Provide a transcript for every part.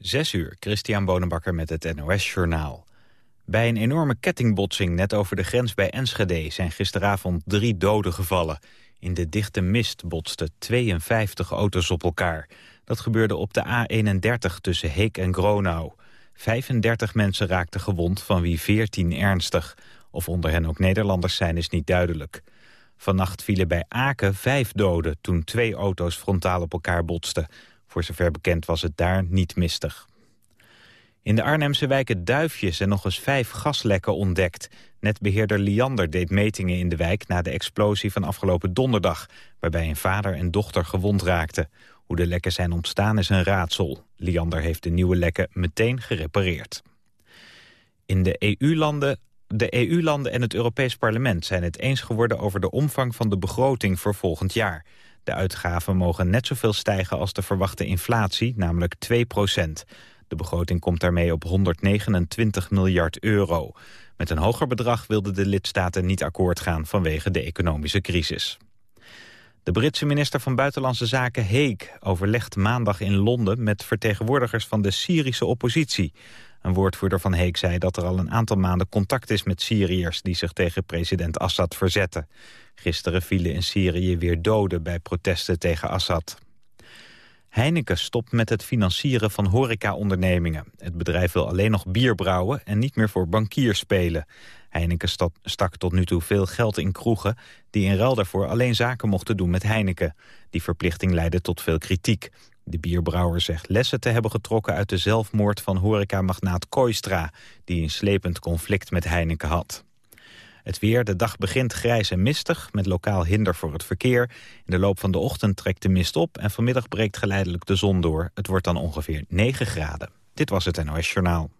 Zes uur, Christian Bonenbakker met het NOS Journaal. Bij een enorme kettingbotsing net over de grens bij Enschede... zijn gisteravond drie doden gevallen. In de dichte mist botsten 52 auto's op elkaar. Dat gebeurde op de A31 tussen Heek en Gronau. 35 mensen raakten gewond, van wie 14 ernstig. Of onder hen ook Nederlanders zijn, is niet duidelijk. Vannacht vielen bij Aken vijf doden toen twee auto's frontaal op elkaar botsten. Voor zover bekend was het daar niet mistig. In de Arnhemse wijken Duifjes zijn nog eens vijf gaslekken ontdekt. Netbeheerder Liander deed metingen in de wijk na de explosie van afgelopen donderdag... waarbij een vader en dochter gewond raakten. Hoe de lekken zijn ontstaan is een raadsel. Liander heeft de nieuwe lekken meteen gerepareerd. In de EU-landen de EU-landen en het Europees Parlement zijn het eens geworden over de omvang van de begroting voor volgend jaar. De uitgaven mogen net zoveel stijgen als de verwachte inflatie, namelijk 2 procent. De begroting komt daarmee op 129 miljard euro. Met een hoger bedrag wilden de lidstaten niet akkoord gaan vanwege de economische crisis. De Britse minister van Buitenlandse Zaken Heek overlegt maandag in Londen met vertegenwoordigers van de Syrische oppositie. Een woordvoerder van Heek zei dat er al een aantal maanden contact is met Syriërs die zich tegen president Assad verzetten. Gisteren vielen in Syrië weer doden bij protesten tegen Assad. Heineken stopt met het financieren van horecaondernemingen. Het bedrijf wil alleen nog bier brouwen en niet meer voor bankiers spelen. Heineken stak tot nu toe veel geld in kroegen... die in ruil daarvoor alleen zaken mochten doen met Heineken. Die verplichting leidde tot veel kritiek. De bierbrouwer zegt lessen te hebben getrokken uit de zelfmoord van horecamagnaat Koistra... die een slepend conflict met Heineken had. Het weer, de dag begint grijs en mistig, met lokaal hinder voor het verkeer. In de loop van de ochtend trekt de mist op en vanmiddag breekt geleidelijk de zon door. Het wordt dan ongeveer 9 graden. Dit was het NOS Journaal.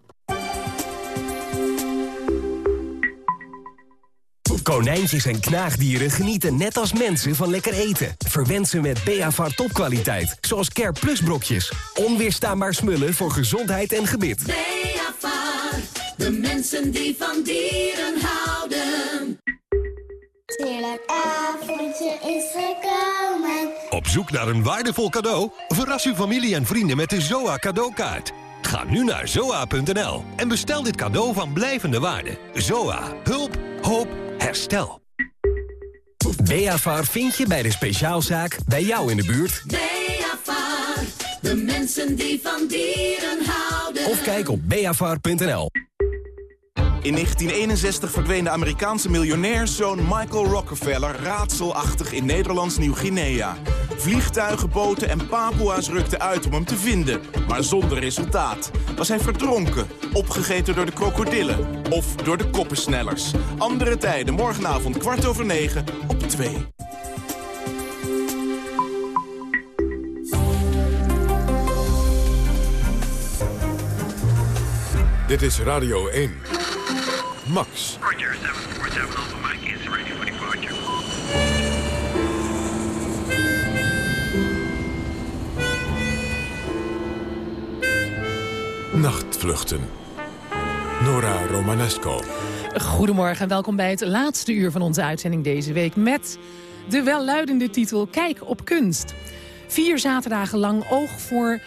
Konijntjes en knaagdieren genieten net als mensen van lekker eten. Verwend ze met Beavar topkwaliteit, zoals Care Plus brokjes. Onweerstaanbaar smullen voor gezondheid en gebit. Beavar, de mensen die van dieren houden. Heerlijk avondje is gekomen. Op zoek naar een waardevol cadeau? Verras uw familie en vrienden met de ZOA cadeaukaart. Ga nu naar zoa.nl en bestel dit cadeau van blijvende waarde. ZOA. Hulp. Hoop. Herstel. Beavar vind je bij de speciaalzaak bij jou in de buurt. Beavar, de mensen die van dieren houden. Of kijk op beavar.nl. In 1961 verdween de Amerikaanse miljonairszoon Michael Rockefeller raadselachtig in Nederlands Nieuw-Guinea. Vliegtuigen, boten en Papua's rukten uit om hem te vinden, maar zonder resultaat. Was hij verdronken, opgegeten door de krokodillen of door de koppensnellers. Andere tijden, morgenavond kwart over negen op 2. Dit is Radio 1. Max. Roger, 747 Alpha Mike is ready for departure. Nachtvluchten. Nora Romanesco. Goedemorgen en welkom bij het laatste uur van onze uitzending deze week... met de welluidende titel Kijk op kunst. Vier zaterdagen lang oog voor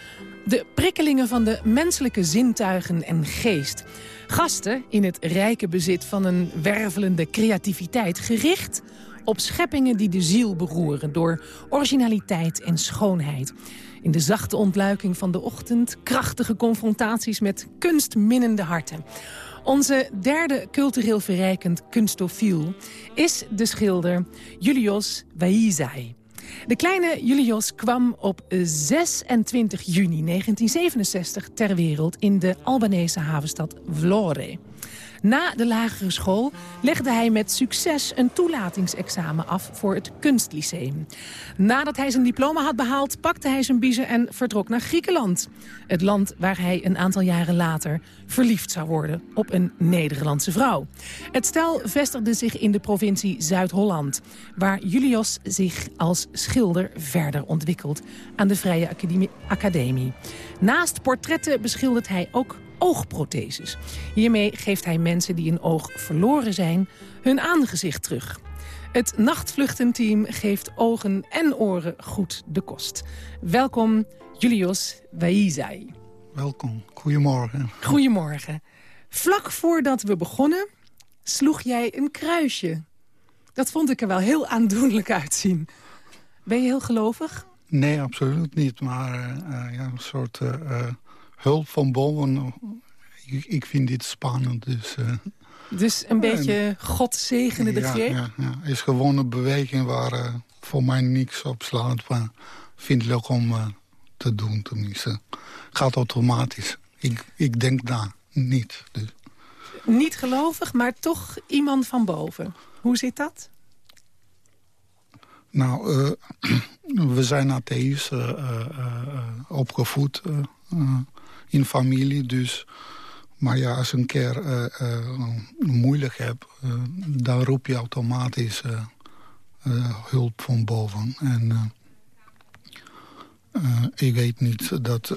de prikkelingen van de menselijke zintuigen en geest. Gasten in het rijke bezit van een wervelende creativiteit... gericht op scheppingen die de ziel beroeren... door originaliteit en schoonheid. In de zachte ontluiking van de ochtend... krachtige confrontaties met kunstminnende harten. Onze derde cultureel verrijkend kunstofiel is de schilder Julius Waizai. De kleine Julius kwam op 26 juni 1967 ter wereld in de Albanese havenstad Vlore. Na de lagere school legde hij met succes een toelatingsexamen af voor het kunstlyceum. Nadat hij zijn diploma had behaald, pakte hij zijn biezen en vertrok naar Griekenland. Het land waar hij een aantal jaren later verliefd zou worden op een Nederlandse vrouw. Het stel vestigde zich in de provincie Zuid-Holland, waar Julius zich als schilder verder ontwikkelt aan de Vrije Academie. Naast portretten beschildert hij ook oogprotheses. Hiermee geeft hij mensen die een oog verloren zijn hun aangezicht terug. Het nachtvluchtenteam geeft ogen en oren goed de kost. Welkom, Julius Waizai. welkom. Goedemorgen. Goedemorgen. Vlak voordat we begonnen sloeg jij een kruisje. Dat vond ik er wel heel aandoenlijk uitzien. Ben je heel gelovig? Nee, absoluut niet. Maar uh, ja, een soort uh, hulp van boven. Ik, ik, vind dit spannend. Dus, dus een beetje God zegene de greep? Ja, ja, is gewoon een beweging waar voor mij niks op slaat. Maar vind het leuk om te doen tenminste. Gaat automatisch. Ik, ik denk daar niet. Dus. Niet gelovig, maar toch iemand van boven. Hoe zit dat? Nou, we zijn atheïst uh, opgevoed in familie. Dus, maar ja, als een keer moeilijk hebt, dan roep je automatisch hulp van boven. En ik weet niet dat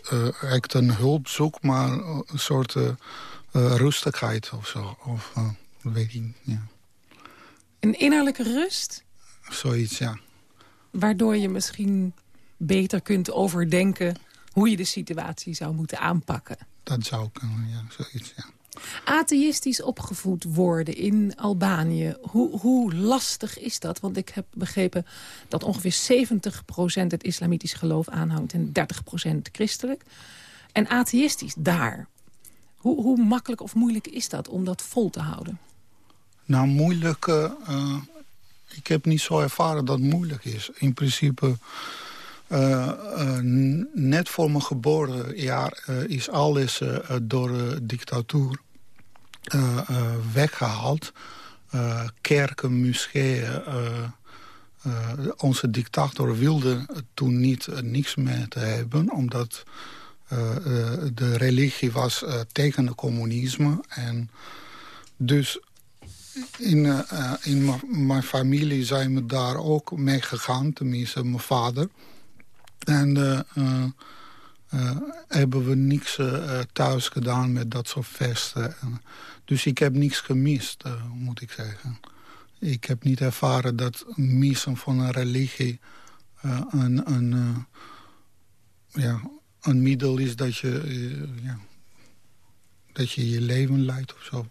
ik een hulp zoek, maar een soort rustigheid of zo. Of weet ik, ja. Een innerlijke rust? Zoiets, ja waardoor je misschien beter kunt overdenken... hoe je de situatie zou moeten aanpakken. Dat zou kunnen, ja, zoiets, ja. Atheïstisch opgevoed worden in Albanië, hoe, hoe lastig is dat? Want ik heb begrepen dat ongeveer 70% het islamitisch geloof aanhangt... en 30% christelijk. En atheïstisch daar, hoe, hoe makkelijk of moeilijk is dat om dat vol te houden? Nou, moeilijk... Uh, ik heb niet zo ervaren dat het moeilijk is. In principe, uh, uh, net voor mijn geboortejaar uh, is alles door de dictatuur weggehaald. kerken, muskeeën. onze dictator wilde toen niet niks meer te hebben... omdat de religie was tegen het communisme. En dus in, in mijn familie zijn we daar ook mee gegaan, tenminste mijn vader. En uh, hebben we niks thuis gedaan met dat soort festen. dus ik heb niks gemist, moet ik zeggen. Ik heb niet ervaren dat missen van een religie een, een, ja, een middel is dat je, ja, dat je je leven leidt of zo.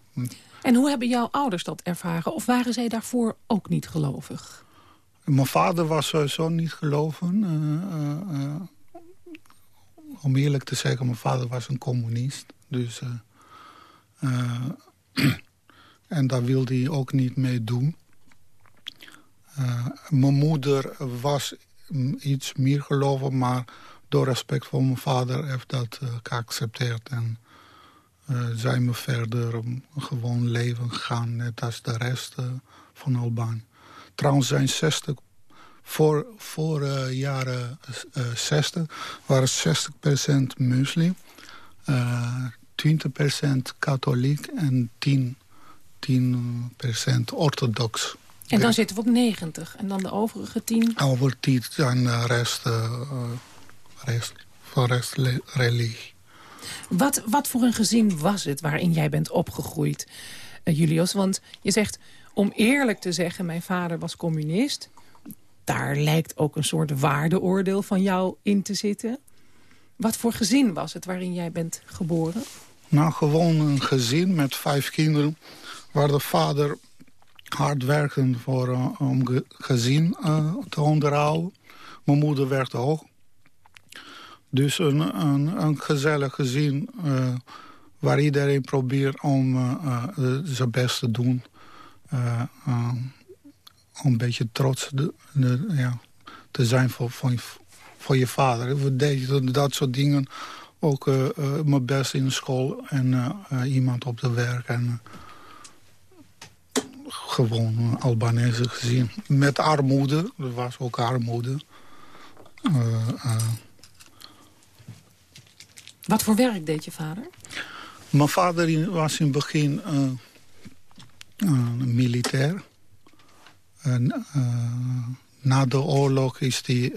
En hoe hebben jouw ouders dat ervaren? Of waren zij daarvoor ook niet gelovig? Mijn vader was sowieso niet gelovig. Uh, uh, uh, om eerlijk te zeggen, mijn vader was een communist. Dus, en daar wilde hij ook niet mee doen. mijn moeder was iets meer gelovig, maar door respect voor mijn vader heeft dat geaccepteerd. En uh, zijn we verder gewoon leven gegaan, net als de rest uh, van Albanië. Trouwens zijn 60, voor, voor uh, jaren 60 waren 60% moslim, 20% katholiek en 10, 10% orthodox. En dan zitten we op 90 en dan de overige 10? Over 10 zijn de rest, rest, van rest religie. Wat, wat voor een gezin was het waarin jij bent opgegroeid, uh, Julius? Want je zegt, om eerlijk te zeggen, mijn vader was communist. Daar lijkt ook een soort waardeoordeel van jou in te zitten. Wat voor gezin was het waarin jij bent geboren? Nou, gewoon een gezin met vijf kinderen... waar de vader hard werkte voor, uh, om gezin uh, te onderhouden. Mijn moeder werkte ook. Dus een, een, een gezellig gezin uh, waar iedereen probeert om zijn best te doen. Om een beetje trots de, de, ja, te zijn voor, voor, voor je vader. We deden dat soort dingen. Ook mijn best in school en iemand op de werk. En, gewoon Albanese gezin. Met armoede, er was ook armoede. Wat voor werk deed je vader? Mijn vader was in het begin uh, militair. En, uh, na de oorlog is hij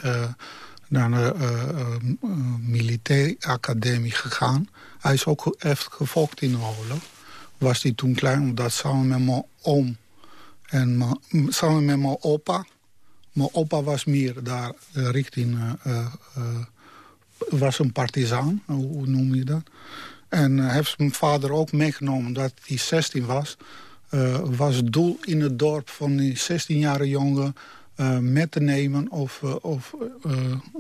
naar de militaire academie gegaan. Hij is ook echt gevolgd in de oorlog. Was hij toen klein, omdat samen met mijn oom en samen met mijn opa... Mijn opa was meer daar richting was een partizaan, hoe noem je dat? En heeft mijn vader ook meegenomen dat hij 16 was. Was het doel in het dorp van die 16-jarige jongen uh, met te nemen... of, of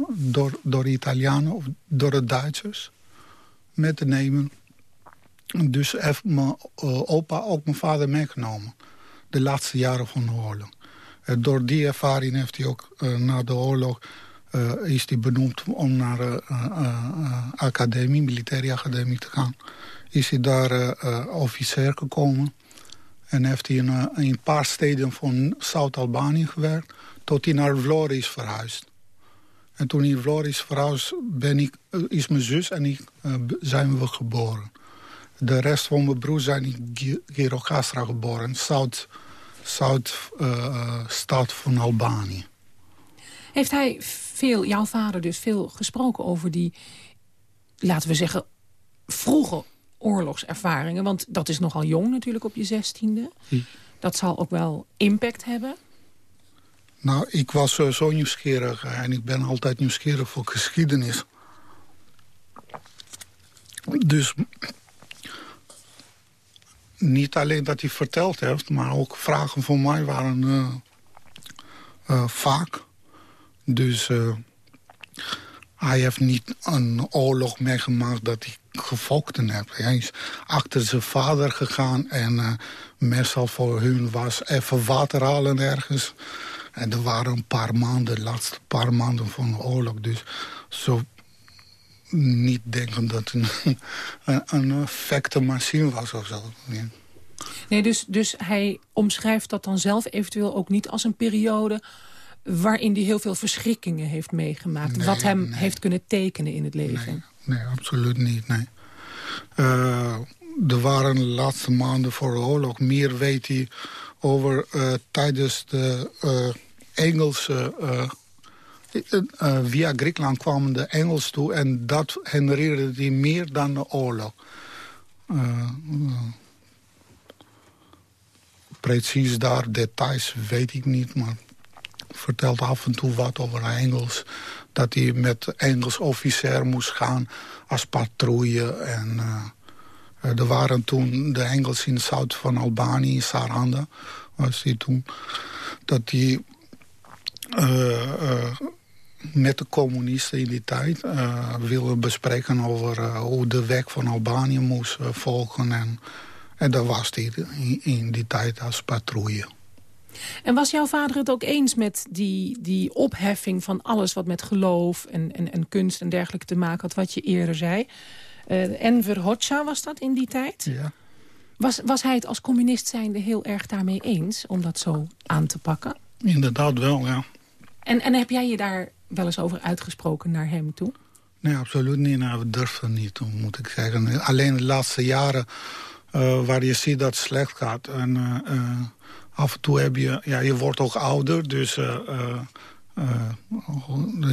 door, door Italianen of door de Duitsers met te nemen. Dus heeft mijn opa ook mijn vader meegenomen. De laatste jaren van de oorlog. door die ervaring heeft hij ook na de oorlog is hij benoemd om naar de academie, militaire academie te gaan. Is hij daar officier gekomen. En heeft hij in, in, een paar steden van Zuid-Albanië gewerkt. Tot hij naar Vlore is verhuisd. En toen hij in Vlore is verhuisd, ben ik, is mijn zus en ik zijn we geboren. De rest van mijn broer zijn in Girokastra geboren. Zuid, Zuid-stad van Albanië. Heeft hij veel, jouw vader dus, veel gesproken over die, laten we zeggen, vroege oorlogservaringen? Want dat is nogal jong natuurlijk op je zestiende. Hm. Dat zal ook wel impact hebben. Nou, ik was zo nieuwsgierig en ik ben altijd nieuwsgierig voor geschiedenis. Dus niet alleen dat hij verteld heeft, maar ook vragen van mij waren uh, uh, vaak. Dus uh, hij heeft niet een oorlog meegemaakt dat hij gevochten heeft. Hij is achter zijn vader gegaan en uh, meestal voor hun was even water halen ergens. En er waren een paar maanden, de laatste paar maanden van de oorlog. Dus zo niet denken dat het een, een, een machine was of zo. Nee, dus, dus hij omschrijft dat dan zelf eventueel ook niet als een periode waarin hij heel veel verschrikkingen heeft meegemaakt. wat hem heeft kunnen tekenen in het leven. Nee, nee absoluut niet. Nee. Uh, er waren de laatste maanden voor de oorlog. Meer weet hij over uh, tijdens de uh, Engelse... via Griekenland kwamen de Engels toe en dat herinnerde hij meer dan de oorlog. precies daar, details weet ik niet, maar vertelt af en toe wat over Engels. Dat hij met Engels officier moest gaan als patrouille. En uh, er waren toen de Engels in het zuid van Albanië, in Saranda, was hij toen. Dat hij uh, met de communisten in die tijd uh, wilde bespreken over hoe de weg van Albanië moest volgen. En, en dat was hij in die tijd als patrouille. En was jouw vader het ook eens met die, die opheffing van alles... wat met geloof en, en, en kunst en dergelijke te maken had, wat je eerder zei? Uh, Enver Hoxha was dat in die tijd? Ja. Was, was hij het als communist zijnde heel erg daarmee eens om dat zo aan te pakken? Inderdaad wel, ja. En, en heb jij je daar wel eens over uitgesproken naar hem toe? Nee, absoluut niet. Nou, we durven niet, moet ik zeggen. Alleen de laatste jaren uh, waar je ziet dat het slecht gaat. En, uh, af en toe heb je... Ja, je wordt ook ouder, dus... Uh,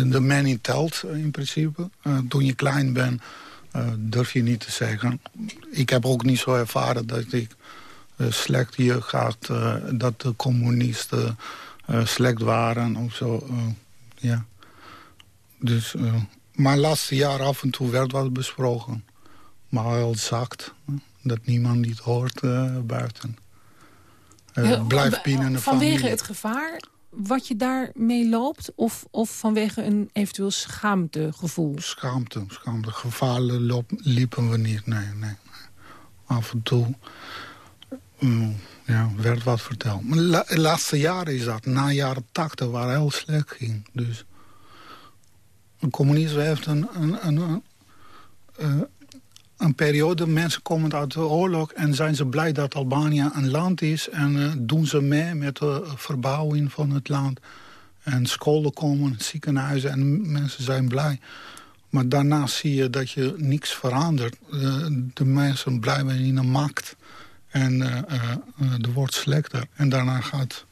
de mening telt in principe. toen je klein bent, durf je niet te zeggen. Ik heb ook niet zo ervaren dat ik slecht hier gaat... dat de communisten slecht waren of zo. ja. Dus, maar laatste jaar af en toe werd wat besproken. Maar wel zacht. Dat niemand niet hoort buiten. Uh, blijf binnen de Vanwege het gevaar wat je daarmee loopt? Of, of vanwege een eventueel schaamtegevoel? Schaamte, schaamte. Loop, liepen we niet, nee, nee. Af en toe mm, ja, werd wat verteld. Maar de laatste jaren is dat. Na jaren tachtig waar heel slecht ging. Dus een communisme heeft een, een, een, een uh, een periode. Mensen komen uit de oorlog en zijn ze blij dat Albanië een land is. En uh, doen ze mee met de verbouwing van het land. En scholen komen, ziekenhuizen en mensen zijn blij. Maar daarna zie je dat je niks verandert. Uh, de mensen blijven in een macht. En uh, wordt slechter. En daarna gaat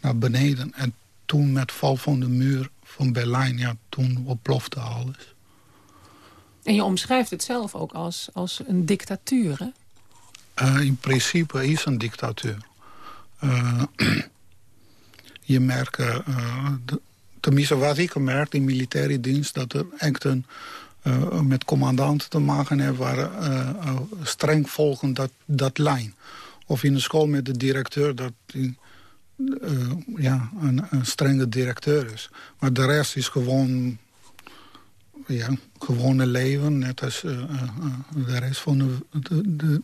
naar beneden. En toen met val van de muur van Berlijn, ja, toen ontplofte alles. En je omschrijft het zelf ook als, als een dictatuur, hè? Uh, in principe is een dictatuur. Uh, je merkt, uh, de, tenminste wat ik merk in militaire dienst... dat er echt een met commandanten te maken hebben... waar streng volgen dat, dat lijn. Of in de school met de directeur dat ja, een strenge directeur is. Maar de rest is gewoon ja, gewone leven, net als uh, de rest van de, de, de,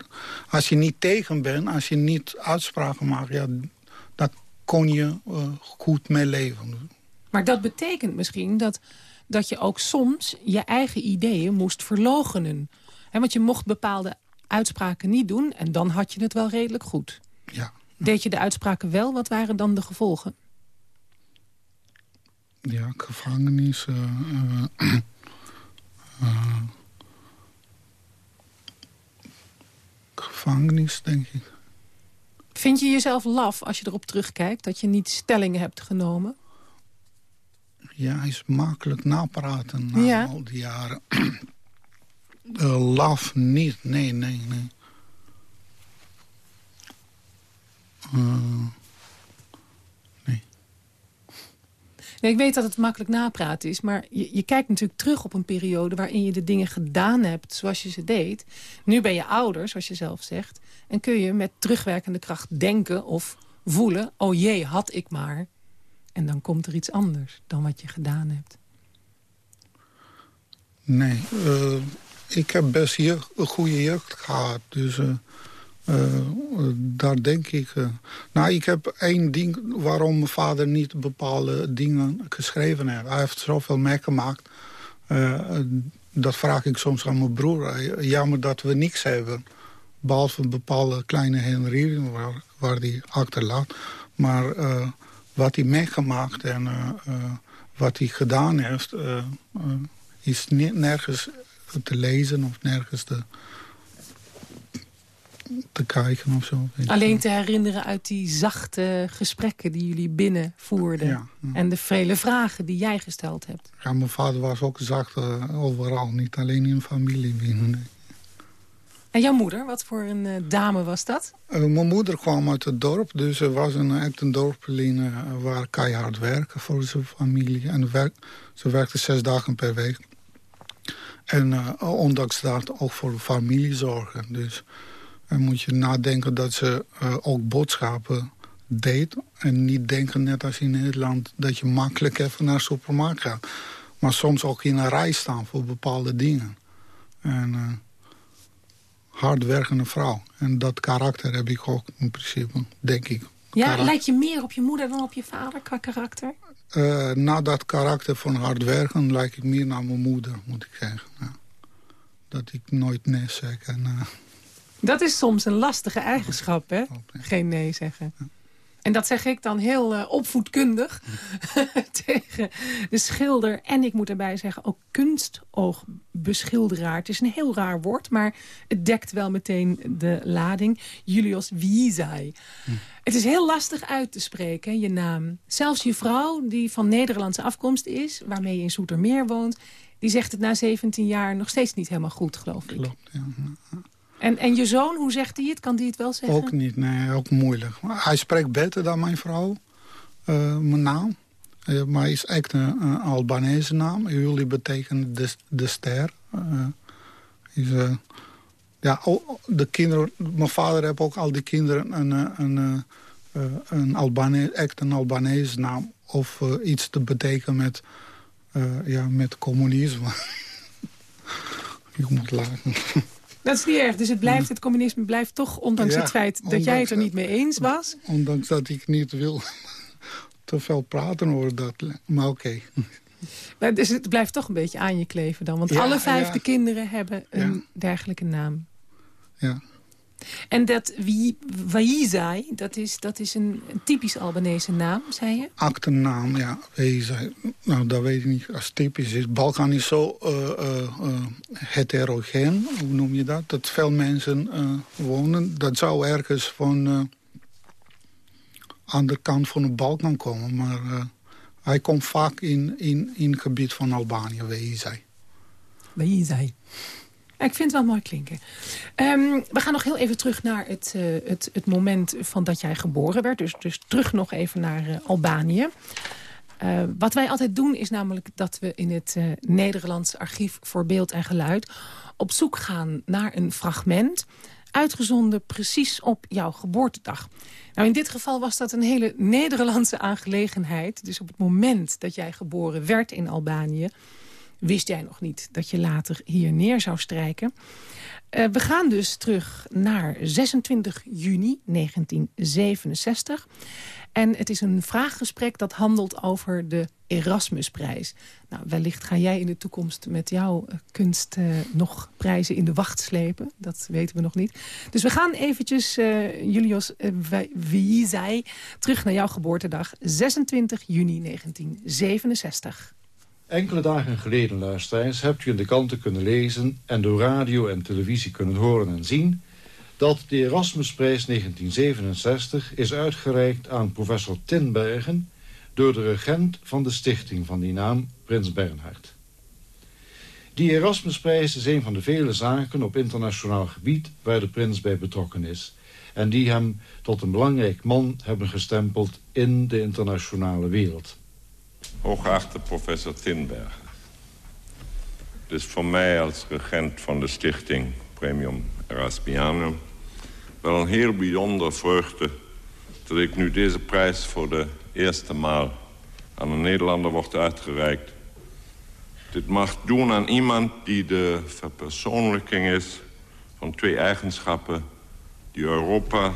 Als je niet tegen bent, als je niet uitspraken maakt... Ja, dan kon je uh, goed mee leven. Maar dat betekent misschien dat, dat je ook soms je eigen ideeën moest verlogenen. He, want je mocht bepaalde uitspraken niet doen en dan had je het wel redelijk goed. Ja. Deed je de uitspraken wel? Wat waren dan de gevolgen? Ja, gevangenis... Uh, gevangenis, denk ik. Vind je jezelf laf als je erop terugkijkt... dat je niet stellingen hebt genomen? Ja, hij is makkelijk napraten na al die jaren. uh, laf niet, nee, nee, nee. Uh, ik weet dat het makkelijk napraten is, maar je, je, kijkt natuurlijk terug op een periode... waarin je de dingen gedaan hebt zoals je ze deed. Nu ben je ouder, zoals je zelf zegt. En kun je met terugwerkende kracht denken of voelen... oh jee, had ik maar. En dan komt er iets anders dan wat je gedaan hebt. Nee, uh, ik heb best hier een goede jeugd gehad. Dus... Uh... Uh, daar denk ik... Uh, nou, ik heb één ding waarom mijn vader niet bepaalde dingen geschreven heeft. Hij heeft zoveel meegemaakt. Uh, dat vraag ik soms aan mijn broer. Jammer dat we niks hebben. Behalve een bepaalde kleine herinnering waar, waar hij achterlaat. Maar wat hij meegemaakt en wat hij gedaan heeft... is nergens te lezen of nergens te te kijken of zo. Alleen te herinneren uit die zachte gesprekken die jullie binnen voerden. En de vele vragen die jij gesteld hebt. Ja, mijn vader was ook zacht uh, overal, niet alleen in familie binnen. En jouw moeder, wat voor een uh, dame was dat? Uh, mijn moeder kwam uit het dorp, dus ze was een, echt een dorpeling waar keihard werken voor zijn familie. En werk, ze werkte zes dagen per week. En ondanks dat ook voor de familie zorgen. Dus dan moet je nadenken dat ze uh, ook boodschappen deed. En niet denken, net als in Nederland, dat je makkelijk even naar de supermarkt gaat. Maar soms ook in een rij staan voor bepaalde dingen. En uh, hardwerkende vrouw. En dat karakter heb ik ook in principe, denk ik. Ja, karakter. lijkt je meer op je moeder dan op je vader qua karakter? Uh, na dat karakter van hard werken lijk ik meer naar mijn moeder, moet ik zeggen. Ja. Dat ik nooit nee zeg. En, uh, dat is soms een lastige eigenschap, hè? Geen nee zeggen. En dat zeg ik dan heel uh, opvoedkundig tegen de schilder. En ik moet erbij zeggen, ook kunstoogbeschilderaar. Het is een heel raar woord, maar het dekt wel meteen de lading. Julius Wiesay. Hm. Het is heel lastig uit te spreken, je naam. Zelfs je vrouw, die van Nederlandse afkomst is... waarmee je in Soetermeer woont... die zegt het na 17 jaar nog steeds niet helemaal goed, geloof ik. Klopt, ja. En, en je zoon, hoe zegt hij het? Kan hij het wel zeggen? Ook niet, nee, ook moeilijk. Hij spreekt beter dan mijn vrouw, uh, mijn naam. Uh, maar is echt een, een Albanese naam. Jullie betekent de, de ster. Uh, is, ja, de kinderen, mijn vader heeft ook al die kinderen een, een, een Albane, echt een Albanese naam. Of iets te betekenen met, ja, met communisme. Ik moet lachen. Dat is niet erg. Dus het, blijft, het communisme blijft toch, ondanks het feit dat jij het er niet mee eens was... Ondanks dat ik niet wil te veel praten over dat. Maar oké. Okay. Dus het blijft toch een beetje aan je kleven dan. Want alle vijf de kinderen hebben een dergelijke naam. Ja. En dat Waizai, dat is, dat is een, een, typisch Albanese naam, zei je? Achternaam, ja. Waizai. Nou, dat weet ik niet als typisch is. Balkan is zo uh, uh, heterogeen, hoe noem je dat? Dat veel mensen wonen. Dat zou ergens van de andere kant van de Balkan komen. Maar hij komt vaak in, in, in het gebied van Albanië, Waizai. Waizai ik vind het wel mooi klinken. Ehm, we gaan nog heel even terug naar het, uh, het, het moment van dat jij geboren werd. Dus, dus terug nog even naar uh, Albanië. Uh, wat wij altijd doen is namelijk dat we in het uh, Nederlands Archief voor Beeld en Geluid... op zoek gaan naar een fragment uitgezonden precies op jouw geboortedag. Nou, in dit geval was dat een hele Nederlandse aangelegenheid. Dus op het moment dat jij geboren werd in Albanië... wist jij nog niet dat je later hier neer zou strijken. Uh, we gaan dus terug naar 26 juni 1967. En het is een vraaggesprek dat handelt over de Erasmusprijs. Nou, wellicht ga jij in de toekomst met jouw eh, kunst uh, nog prijzen in de wacht slepen. Dat weten we nog niet. Dus we gaan eventjes, uh, Julius, wie zei, terug naar jouw geboortedag. 26 juni 1967. Enkele dagen geleden, luisteraars, hebt u in de kranten kunnen lezen... en door radio en televisie kunnen horen en zien... dat de Erasmusprijs 1967 is uitgereikt aan professor Tinbergen... door de regent van de stichting van die naam, Prins Bernhard. Die Erasmusprijs is een van de vele zaken op internationaal gebied... waar de prins bij betrokken is... en die hem tot een belangrijk man hebben gestempeld in de internationale wereld... Hooggeachte professor Tinbergen. Het is voor mij als regent van de stichting Premium Erasmianum... wel een heel bijzondere vreugde dat ik nu deze prijs voor de eerste maal aan een Nederlander wordt uitgereikt. Dit mag doen aan iemand die de verpersoonlijking is van twee eigenschappen... die Europa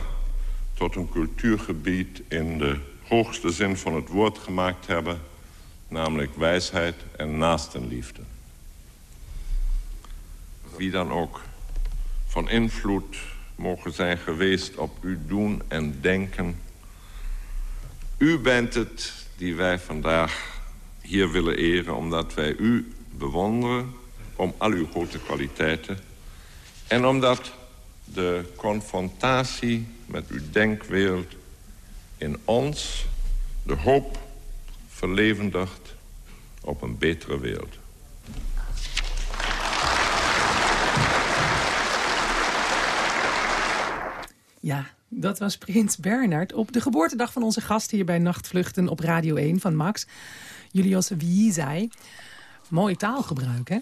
tot een cultuurgebied in de hoogste zin van het woord gemaakt hebben namelijk wijsheid en naastenliefde. Wie dan ook van invloed mogen zijn geweest op uw doen en denken. U bent het die wij vandaag hier willen eren... omdat wij u bewonderen om al uw grote kwaliteiten... en omdat de confrontatie met uw denkwereld in ons de hoop verlevendigt op een betere wereld. Ja, dat was Prins Bernard op de geboortedag van onze gast hier bij Nachtvluchten op Radio 1 van Max. Julius zei. Mooi taalgebruik, hè?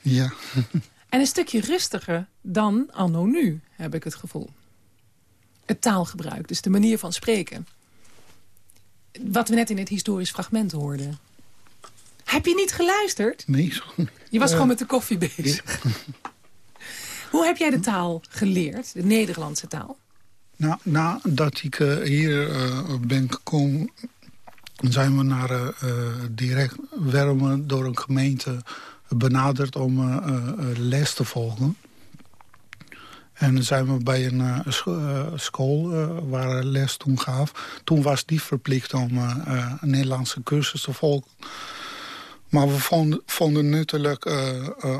Ja. en een stukje rustiger dan anno nu, heb ik het gevoel. Het taalgebruik, dus de manier van spreken wat we net in het historisch fragment hoorden. Heb je niet geluisterd? Nee. Je was gewoon met de koffie bezig. Hoe heb jij de taal geleerd, de Nederlandse taal? Nou, nadat ik uh, hier uh, ben gekomen... zijn we naar uh, direct Wermen door een gemeente benaderd om les te volgen. En zijn we bij een uh, school uh, waar les toen gaf. Toen was die verplicht om een Nederlandse cursus te volgen. Maar we vonden, vonden het nuttig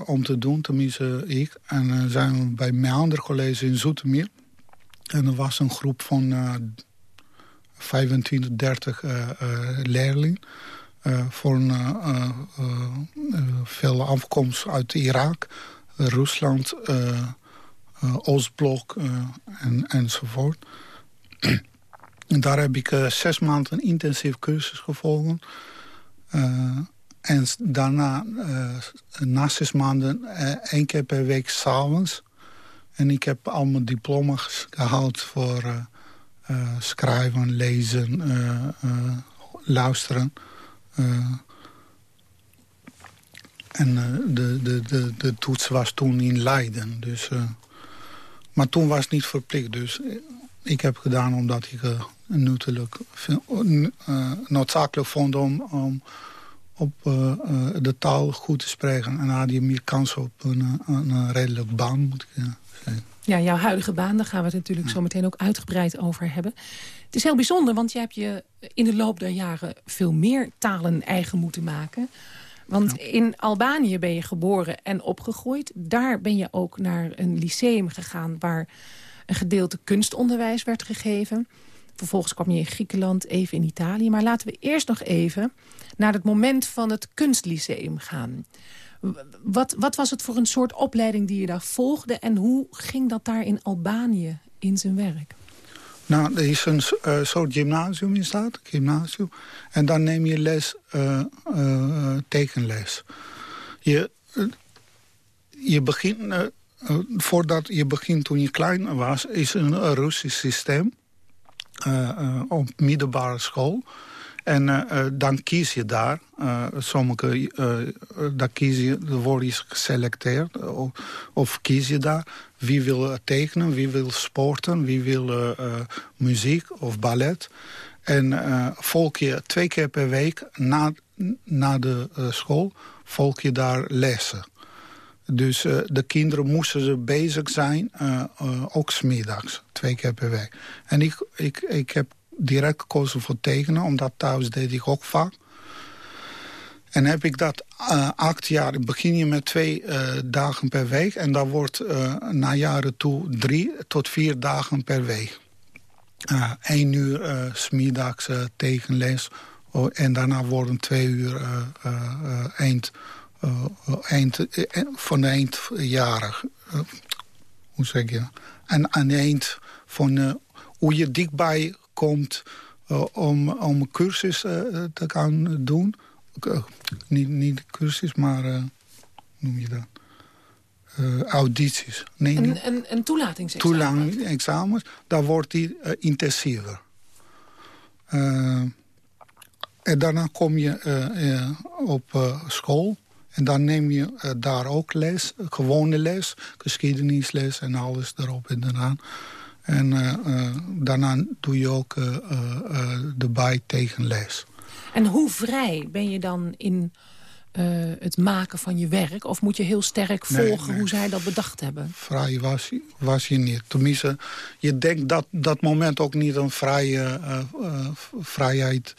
om te doen, tenminste ik. En zijn we bij Meander College in Zoetermeer. En er was een groep van 25, 30 leerlingen. van veel afkomst uit Irak, Rusland Oostblok uh, en, enzovoort. en daar heb ik uh, zes maanden intensief cursus gevolgd. en daarna, na zes maanden, één keer per week s'avonds. En ik heb al mijn diploma's gehaald voor schrijven, lezen, luisteren... En de, de, de, de toets was toen in Leiden. Dus maar toen was het niet verplicht. Dus ik heb gedaan omdat ik uh, natuurlijk uh, noodzakelijk vond om, om op de taal goed te spreken. En had je meer kans op een, een redelijk baan, moet ik zeggen. Ja, jouw huidige baan, daar gaan we het natuurlijk zo meteen ook uitgebreid over hebben. Het is heel bijzonder, want je hebt je in de loop der jaren veel meer talen eigen moeten maken. Want in Albanië ben je geboren en opgegroeid. Daar ben je ook naar een lyceum gegaan... waar een gedeelte kunstonderwijs werd gegeven. Vervolgens kwam je in Griekenland, even in Italië. Maar laten we eerst nog even naar het moment van het kunstlyceum gaan. Wat, wat was het voor een soort opleiding die je daar volgde... en hoe ging dat daar in Albanië in zijn werk? Nou, er is een uh, soort gymnasium in staat, gymnasium. En dan neem je les, uh, uh, tekenles. Je, je begint, voordat je begint toen je klein was, is een Russisch systeem op middelbare school. En uh, dan kies je daar. Uh, sommige, uh, kies je, word je geselecteerd. Of, kies je daar. Wie wil tekenen, wie wil sporten, wie wil muziek of ballet. En volg je twee keer per week na, na de school... volg je daar lessen. Dus de kinderen moesten ze bezig zijn, ook smiddags, twee keer per week. En ik, ik, ik heb direct gekozen voor tekenen, omdat thuis deed ik ook vaak. En heb ik dat uh, acht jaar, begin je met twee uh, dagen per week... en dan wordt uh, na jaren toe drie tot vier dagen per week. Eén uur smiddags tekenles oh, en daarna worden twee uur eind, eind, van eindjarig. hoe zeg je? En aan eind van hoe je dichtbij komt uh, om, om een cursus uh, te gaan doen. Niet, niet cursus, maar noem je dat? audities. Nee, een, een, een toelatingsexamen? Toelatingsexamens, daar wordt die intensiever. en daarna kom je op school. En dan neem je daar ook les, gewone les, geschiedenisles en alles erop en eraan. En uh, uh, daarna doe je ook uh, de bij tegenles. En hoe vrij ben je dan in het maken van je werk? Of moet je heel sterk volgen hoe zij dat bedacht hebben? Vrij was, was je niet. Tenminste, je denkt dat dat moment ook niet een vrije vrijheid...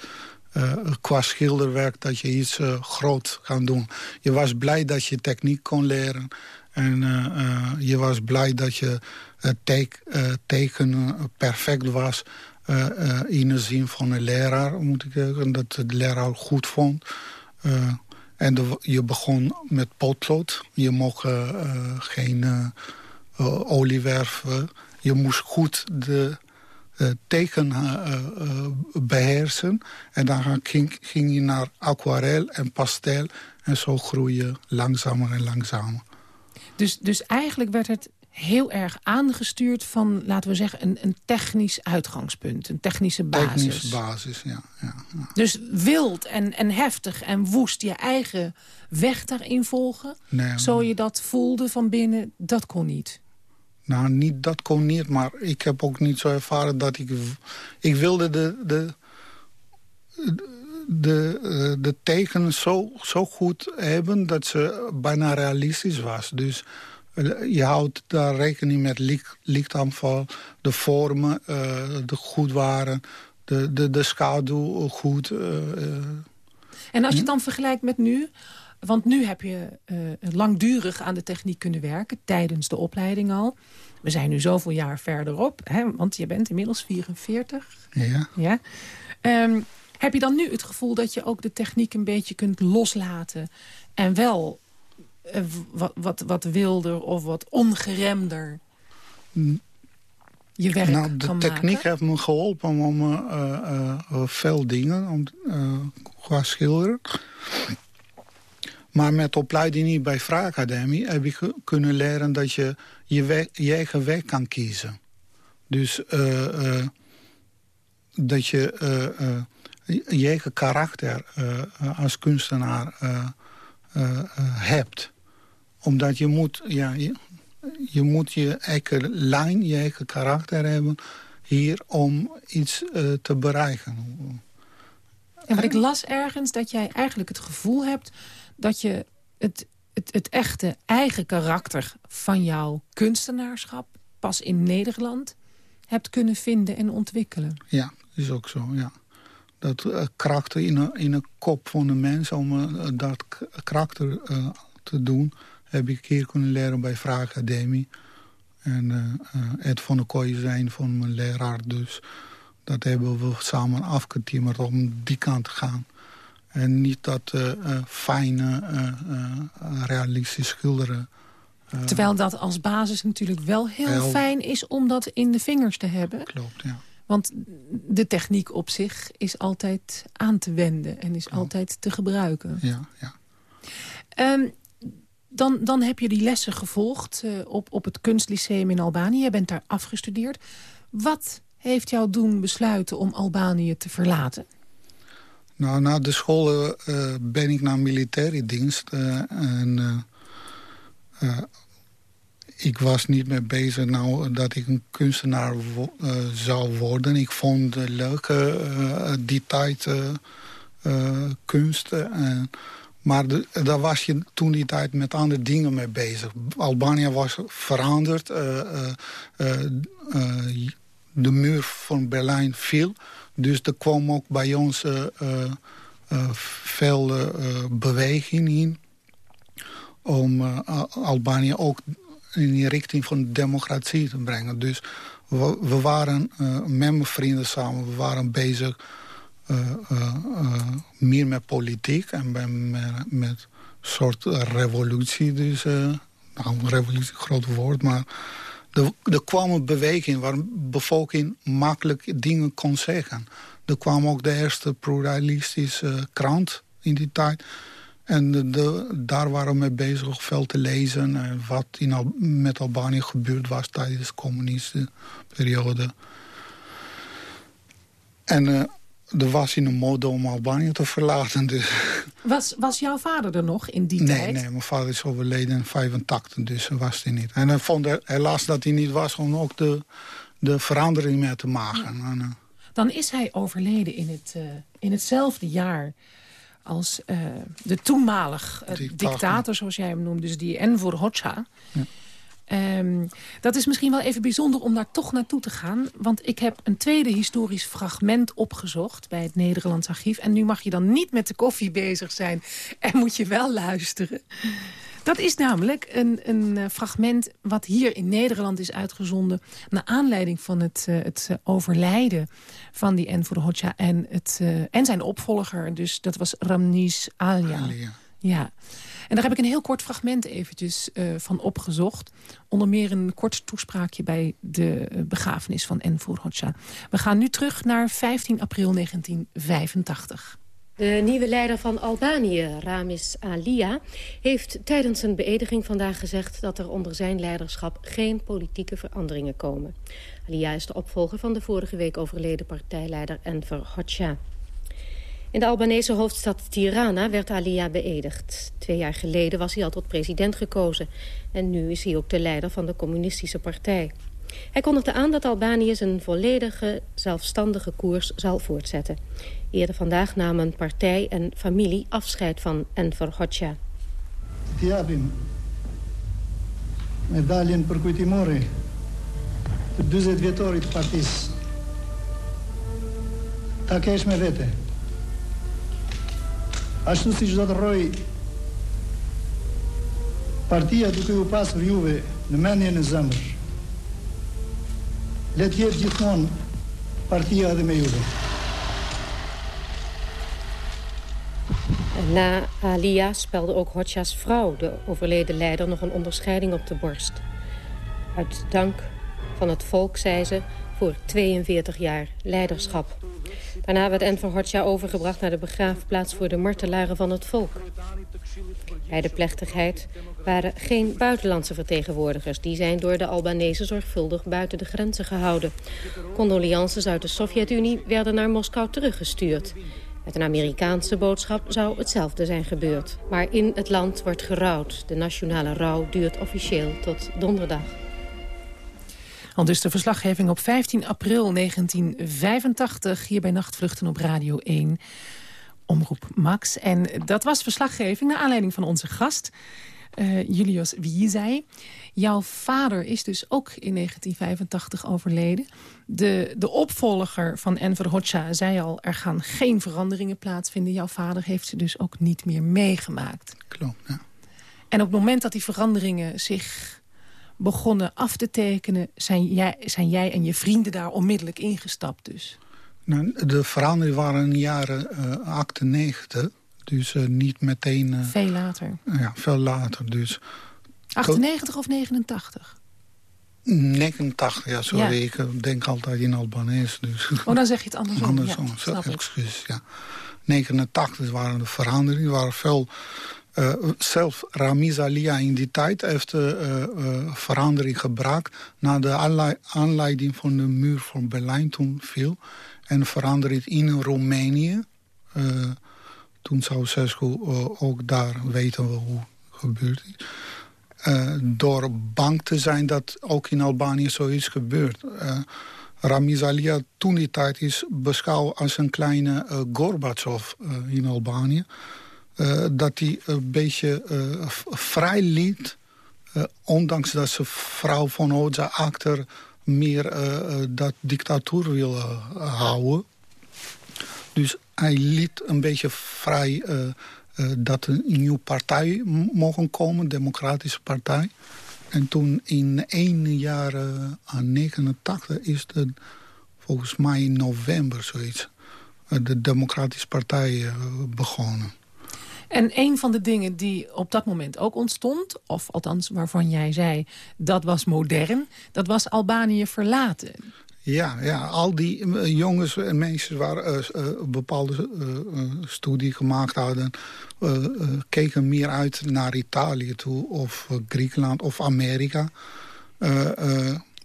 qua schilderwerk dat je iets groot kan doen. Je was blij dat je techniek kon leren. En je was blij dat je teek, uh, tekenen perfect was... Uh, uh, in de zin van een leraar, moet ik zeggen. Dat de leraar goed vond. en je begon met potlood. Je mocht geen olie werven. Je moest goed de teken beheersen. En dan ging, ging je naar aquarel en pastel. En zo groei je langzamer en langzamer. Dus, dus eigenlijk werd het heel erg aangestuurd van, laten we zeggen, een, een technisch uitgangspunt. Een technische basis. Technische basis, ja. ja, ja. Dus wild en, en heftig en woest je eigen weg daarin volgen. Nee, zo je dat voelde van binnen, dat kon niet. Nou, niet, dat kon niet, maar ik heb ook niet zo ervaren dat ik... Ik wilde de, de, de, eh, de tekens zo, zo goed hebben dat ze bijna realistisch was. Dus je houdt daar rekening met licht, lichtaanval, de vormen, uh, de goed waren, de, de, de schaduw goed. Uh, en als je het dan vergelijkt met nu... Want nu heb je langdurig aan de techniek kunnen werken, tijdens de opleiding al. We zijn nu zoveel jaar verderop, hè, want je bent inmiddels 44. Ja. ja. Um, heb je dan nu het gevoel dat je ook de techniek een beetje kunt loslaten... en wel eh, wat, wat, wat wilder of wat ongeremder je werk nou, de techniek heeft me geholpen om uh, uh, veel dingen, om, qua schilderen. Maar met opleiding hier bij Vraagacademie heb ik kunnen leren dat je je, je eigen weg kan kiezen. Dus dat je je eigen karakter als kunstenaar hebt omdat je moet, ja, je, je moet je eigen lijn, je eigen karakter hebben... hier om iets uh, te bereiken. En wat ik las ergens, dat jij eigenlijk het gevoel hebt... dat je het, het, het echte eigen karakter van jouw kunstenaarschap... pas in Nederland hebt kunnen vinden en ontwikkelen. Ja, is ook zo, ja. Dat uh, karakter in een, in een kop van de mens... om uh, dat karakter te doen heb ik hier kunnen leren bij Vraagacademie. En Ed van der Kooi een van mijn leraar. Dus dat hebben we samen afgetimmerd om die kant te gaan. En niet dat fijne, realistische schilderen. Terwijl dat als basis natuurlijk wel heel, fijn is om dat in de vingers te hebben. Klopt, ja. Want de techniek op zich is altijd aan te wenden en is altijd te gebruiken. Ja, ja. Ehm, dan, dan heb je die lessen gevolgd uh, op, op het kunstlyceum in Albanië. Je bent daar afgestudeerd. Wat heeft jou doen besluiten om Albanië te verlaten? Nou, na de school uh, ben ik naar militaire dienst. Uh, en ik was niet meer bezig nou, dat ik een kunstenaar wo zou worden. Ik vond het leuk, die tijd, kunst. maar daar was je toen die tijd met andere dingen mee bezig. Albanië was veranderd. de muur van Berlijn viel. Dus er kwam ook bij ons uh, uh, veel beweging in. Om Albanië ook in de richting van democratie te brengen. Dus we, waren met mijn vrienden samen, we waren bezig meer met politiek en met, met soort revolutie. Dus, nou, revolutie, groot woord, maar er, er kwam een beweging waar de bevolking makkelijk dingen kon zeggen. Er kwam ook de eerste pluralistische krant in die tijd. En de, daar waren we mee bezig veel te lezen. En wat in met Albanië gebeurd was tijdens de communistische periode. En uh, er was in een mode om Albanië te verlaten. Dus. Was, was jouw vader er nog in die nee, tijd? Nee, mijn vader is overleden in 85, dus was hij niet. En hij vond helaas dat hij niet was om ook de, de verandering mee te maken. Ja. En, uh, dan is hij overleden in, het, uh, in hetzelfde jaar als uh, de toenmalig uh, dictator, zoals jij hem noemt, dus die Enver Hoxha. Ja. Um, dat is misschien wel even bijzonder om daar toch naartoe te gaan. Want ik heb een tweede historisch fragment opgezocht bij het Nederlands Archief. En nu mag je dan niet met de koffie bezig zijn en moet je wel luisteren. Dat is namelijk een, een uh, fragment wat hier in Nederland is uitgezonden... naar aanleiding van het, uh, het overlijden van die Enver Hoxha en, het, en zijn opvolger. Dus dat was Ramnis Alia. Alia. Ja. En daar heb ik een heel kort fragment eventjes van opgezocht. Onder meer een kort toespraakje bij de begrafenis van Enver Hoxha. We gaan nu terug naar 15 april 1985. De nieuwe leider van Albanië, Ramis Alia, heeft tijdens een beëdiging vandaag gezegd dat er onder zijn leiderschap geen politieke veranderingen komen. Alia is de opvolger van de vorige week overleden partijleider Enver Hoxha. In de Albanese hoofdstad Tirana werd Alia beëdigd. Twee jaar geleden was hij al tot president gekozen. En nu is hij ook de leider van de communistische partij. Hij kondigde aan dat Albanië zijn volledige, zelfstandige koers zal voortzetten. Eerder vandaag namen partij en familie afscheid van Enver Hoxha. Tjabim medaljen për kujtimore të 40 vjetorit partisë. Ta kesh me vete. Ashtu si të rroj partia duke u pasur juve në. Le jetë gjithmonë partia edhe me. Na Alia spelde ook Hoxha's vrouw, de overleden leider, nog een onderscheiding op de borst. Uit dank van het volk, zei ze, voor 42 jaar leiderschap. Daarna werd Enver Hoxha overgebracht naar de begraafplaats voor de martelaren van het volk. Bij de plechtigheid waren geen buitenlandse vertegenwoordigers. Die zijn door de Albanese zorgvuldig buiten de grenzen gehouden. Condolences uit de Sovjet-Unie werden naar Moskou teruggestuurd. Met een Amerikaanse boodschap zou hetzelfde zijn gebeurd. Maar in het land wordt gerouwd. De nationale rouw duurt officieel tot donderdag. Al dus de verslaggeving op 15 april 1985... hier bij Nachtvluchten op Radio 1, Omroep Max. En dat was verslaggeving naar aanleiding van onze gast... Uh, Julius Wiezij. Jouw vader is dus ook in 1985 overleden. De, de opvolger van Enver Hoxha zei al... er gaan geen veranderingen plaatsvinden. Jouw vader heeft ze dus ook niet meer meegemaakt. Klopt, ja. En op het moment dat die veranderingen zich begonnen af te tekenen... zijn jij, zijn jij en je vrienden daar onmiddellijk ingestapt dus? Nou, de veranderingen waren in de jaren uh, 98... Dus uh, niet meteen... Uh, veel later? Ja, veel later. Dus 98 of 89? 89, ja, sorry. Ja. Ik eh, denk altijd in Albanese. Dus. Oh, dan zeg je het andersom. Andersom, Ja, snap ik. excuus, ja. 89 waren de veranderingen, er waren veel... eh, zelf Ramiz Alia in die tijd heeft uh, uh, verandering gebracht... na de aanlei- aanleiding van de muur van Berlijn toen viel. En verandering in Roemenië. Eh, toen zou eh, ook daar weten we hoe gebeurd is. Eh, door bang te zijn dat ook in Albanië zoiets gebeurt. Ramiz Alia toen die tijd is beschouwd als een kleine eh, in Albanië. Dat hij een beetje vrij liet, ondanks dat ze vrouw van Oza achter meer eh, eh, dat dictatuur wil eh, houden. Dus hij liet een beetje vrij dat een nieuwe partij mogen komen, democratische partij. En toen in één jaar eh, aan 89 is het volgens mij in november zoiets... de Democratische Partij begonnen. En een van de dingen die op dat moment ook ontstond... of althans waarvan jij zei, dat was modern... dat was Albanië verlaten. Ja, ja, al die eh, jongens en meisjes waar eh, eh, een bepaalde eh, eh, studie gemaakt hadden... keken meer uit naar Italië toe of Griekenland of Amerika.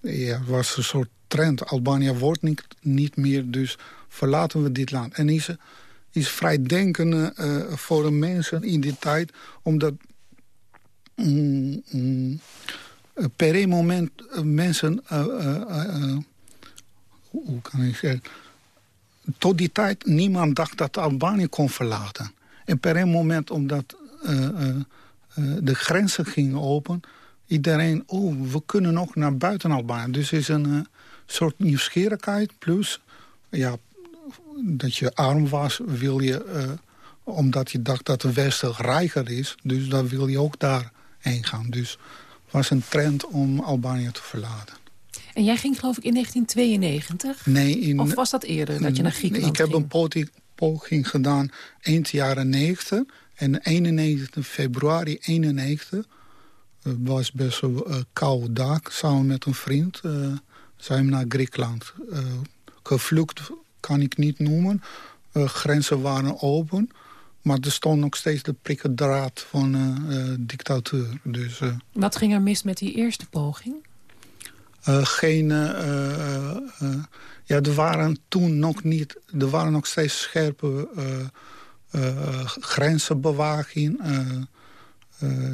Ja, was een soort trend. Albanië wordt niet, niet meer, dus verlaten we dit land. En is, is vrijdenkende eh, voor de mensen in die tijd... omdat mm, mm, per een moment eh, mensen... eh, hoe kan ik zeggen... Tot die tijd niemand dacht dat Albanië kon verlaten. En per een moment, omdat de grenzen gingen open... iedereen, oh, we kunnen ook naar buiten Albanië. Dus is een soort nieuwsgierigheid. Plus, ja, dat je arm was, wil je... eh, omdat je dacht dat de Westen rijker is. Dus dan wil je ook daarheen gaan. Dus het was een trend om Albanië te verlaten. En jij ging geloof ik in 1992? Nee, in, Of was dat eerder, dat je naar Griekenland Ik heb ging? een poti- poging gedaan eind jaren 90. En 91 februari 91 eh, was best een uh, koude dag. Samen met een vriend eh, zijn we naar Griekenland. Uh, gevlucht kan ik niet noemen. Uh, grenzen waren open. Maar er stond nog steeds de prikkendraad van uh, dictatuur. Dus, Wat ging er mis met die eerste poging? Geen, ja, er waren toen nog niet, er waren nog steeds scherpe grenzenbewaking.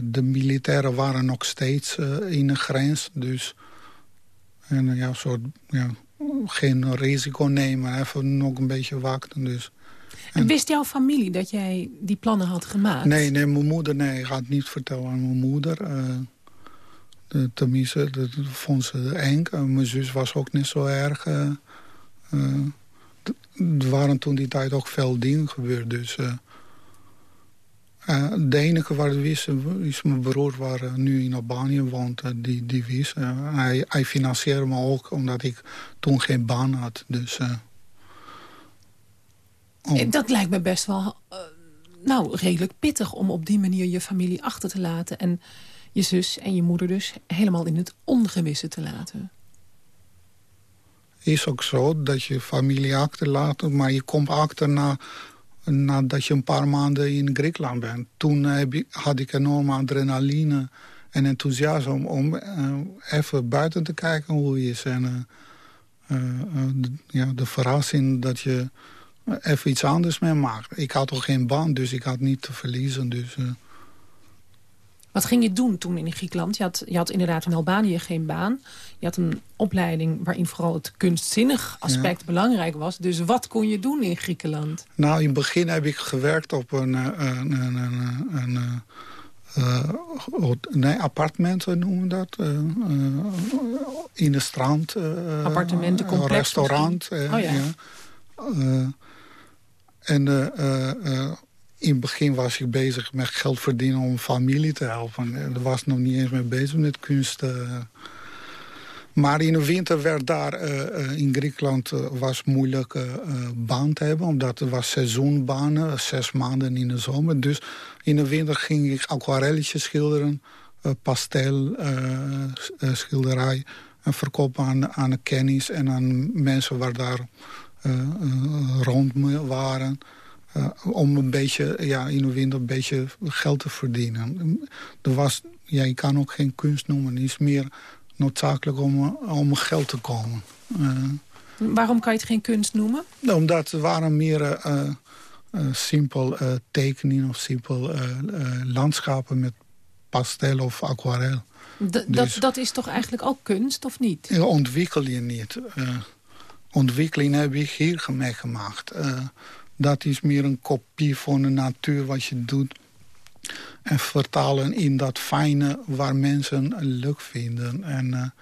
de militairen waren nog steeds in de grens, dus en ja, soort, ja, geen risico nemen, even nog een beetje wachten. Dus. En wist jouw familie dat jij die plannen had gemaakt? Nee, nee mijn moeder, nee, ik ga het niet vertellen aan mijn moeder. De, tenminste, dat vond ze eng. Uh, mijn zus was ook niet zo erg. Uh, uh, er waren toen die tijd ook veel dingen gebeurd. Dus, de enige waar wist is mijn broer... waar nu in Albanië woont, die, die wist. hij, hij financierde me ook omdat ik toen geen baan had. Dus, om... Dat lijkt me best wel nou, redelijk pittig... om op die manier je familie achter te laten... en je zus en je moeder dus helemaal in het ongewisse te laten. Is ook zo dat je familie achterlaat, maar je komt achter na, nadat je een paar maanden in Griekenland bent. Toen ik, had ik enorm adrenaline en enthousiasme om, uh, even buiten te kijken hoe het is. En uh, uh, de, ja, de verrassing dat je even iets anders mee maakt. Ik had toch geen baan, dus ik had niet te verliezen. Dus, wat ging je doen toen in Griekenland? Je had, je had inderdaad in Albanië geen baan. Je had een opleiding waarin vooral het kunstzinnig aspect ja. belangrijk was. Dus wat kon je doen in Griekenland? Nou, in het begin heb ik gewerkt op een, een, een, een, een uh, nee, appartementen noemen we dat. Uh, uh, in de strand. Appartementencomplex? restaurant. oh, ja. ja. en in het begin was ik bezig met geld verdienen om familie te helpen. Er was nog niet eens mee bezig met kunst. Uh. Maar in de winter werd daar uh, in Griekenland was moeilijk baan te hebben. Omdat er was seizoenbanen, zes maanden in de zomer. Dus in de winter ging ik aquarelletjes schilderen. pastel, schilderij. en verkopen aan, aan de kennis en aan mensen waar daar rond me waren. Om een beetje ja, in de winter een beetje geld te verdienen. Er was, ja, je kan ook geen kunst noemen. Het is meer noodzakelijk om, om geld te komen. Waarom kan je het geen kunst noemen? Nou, omdat er waren meer uh, simpel tekeningen of simpel landschappen met pastel of aquarel. dat, dus- dat is toch eigenlijk ook kunst, of niet? ontwikkel je niet. ontwikkeling heb ik hier meegemaakt. Dat is meer een kopie van de natuur wat je doet. En vertalen in dat fijne waar mensen leuk vinden. En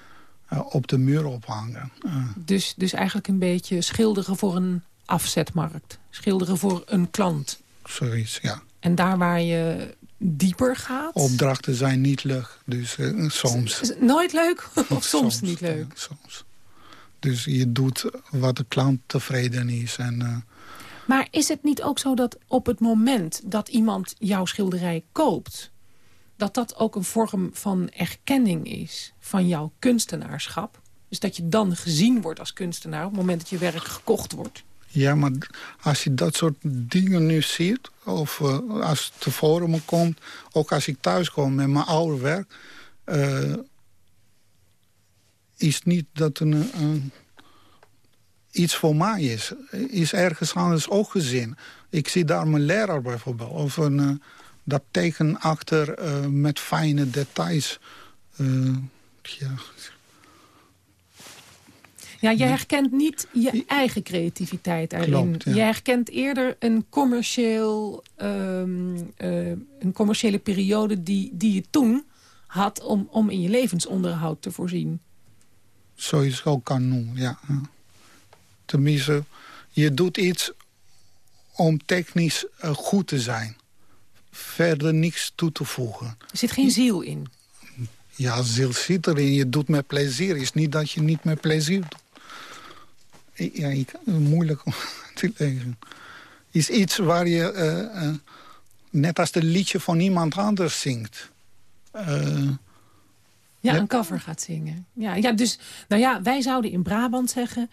op de muur ophangen. Dus, dus eigenlijk een beetje schilderen voor een afzetmarkt. Schilderen voor een klant. Zoiets, ja. En daar waar je dieper gaat? Opdrachten zijn niet leuk, dus uh, soms. Is nooit leuk of soms, niet leuk? Ja, soms. Dus je doet wat de klant tevreden is. En. Maar is het niet ook zo dat op het moment dat iemand jouw schilderij koopt... dat dat ook een vorm van erkenning is van jouw kunstenaarschap? Dus dat je dan gezien wordt als kunstenaar op het moment dat je werk gekocht wordt? Ja, maar als je dat soort dingen nu ziet... of uh, als het tevoren me komt... ook als ik thuis kom met mijn oude werk... Uh, is niet dat een, een, iets voor mij is. Is ergens anders ook gezien. Ik zie daar mijn leraar bijvoorbeeld. Of een, uh, dat teken achter met fijne details. ja, ja, je herkent niet je eigen creativiteit erin. Klopt, ja. Je herkent eerder een, commercieel, um, uh, een commerciële periode die, die je toen had... Om, om in je levensonderhoud te voorzien. Zo je het ook kan noemen, ja. Tenminste, je doet iets om technisch uh, goed te zijn. Verder niks toe te voegen. Er zit geen ziel in. Ja, ziel zit erin. Je doet met plezier. Het is niet dat je niet met plezier doet ja, ik, moeilijk om te lezen. Is iets waar je, uh, uh, net als de liedje van iemand anders zingt. Uh, ja, een cover gaat zingen. Ja, ja, dus, nou ja, wij zouden in Brabant zeggen...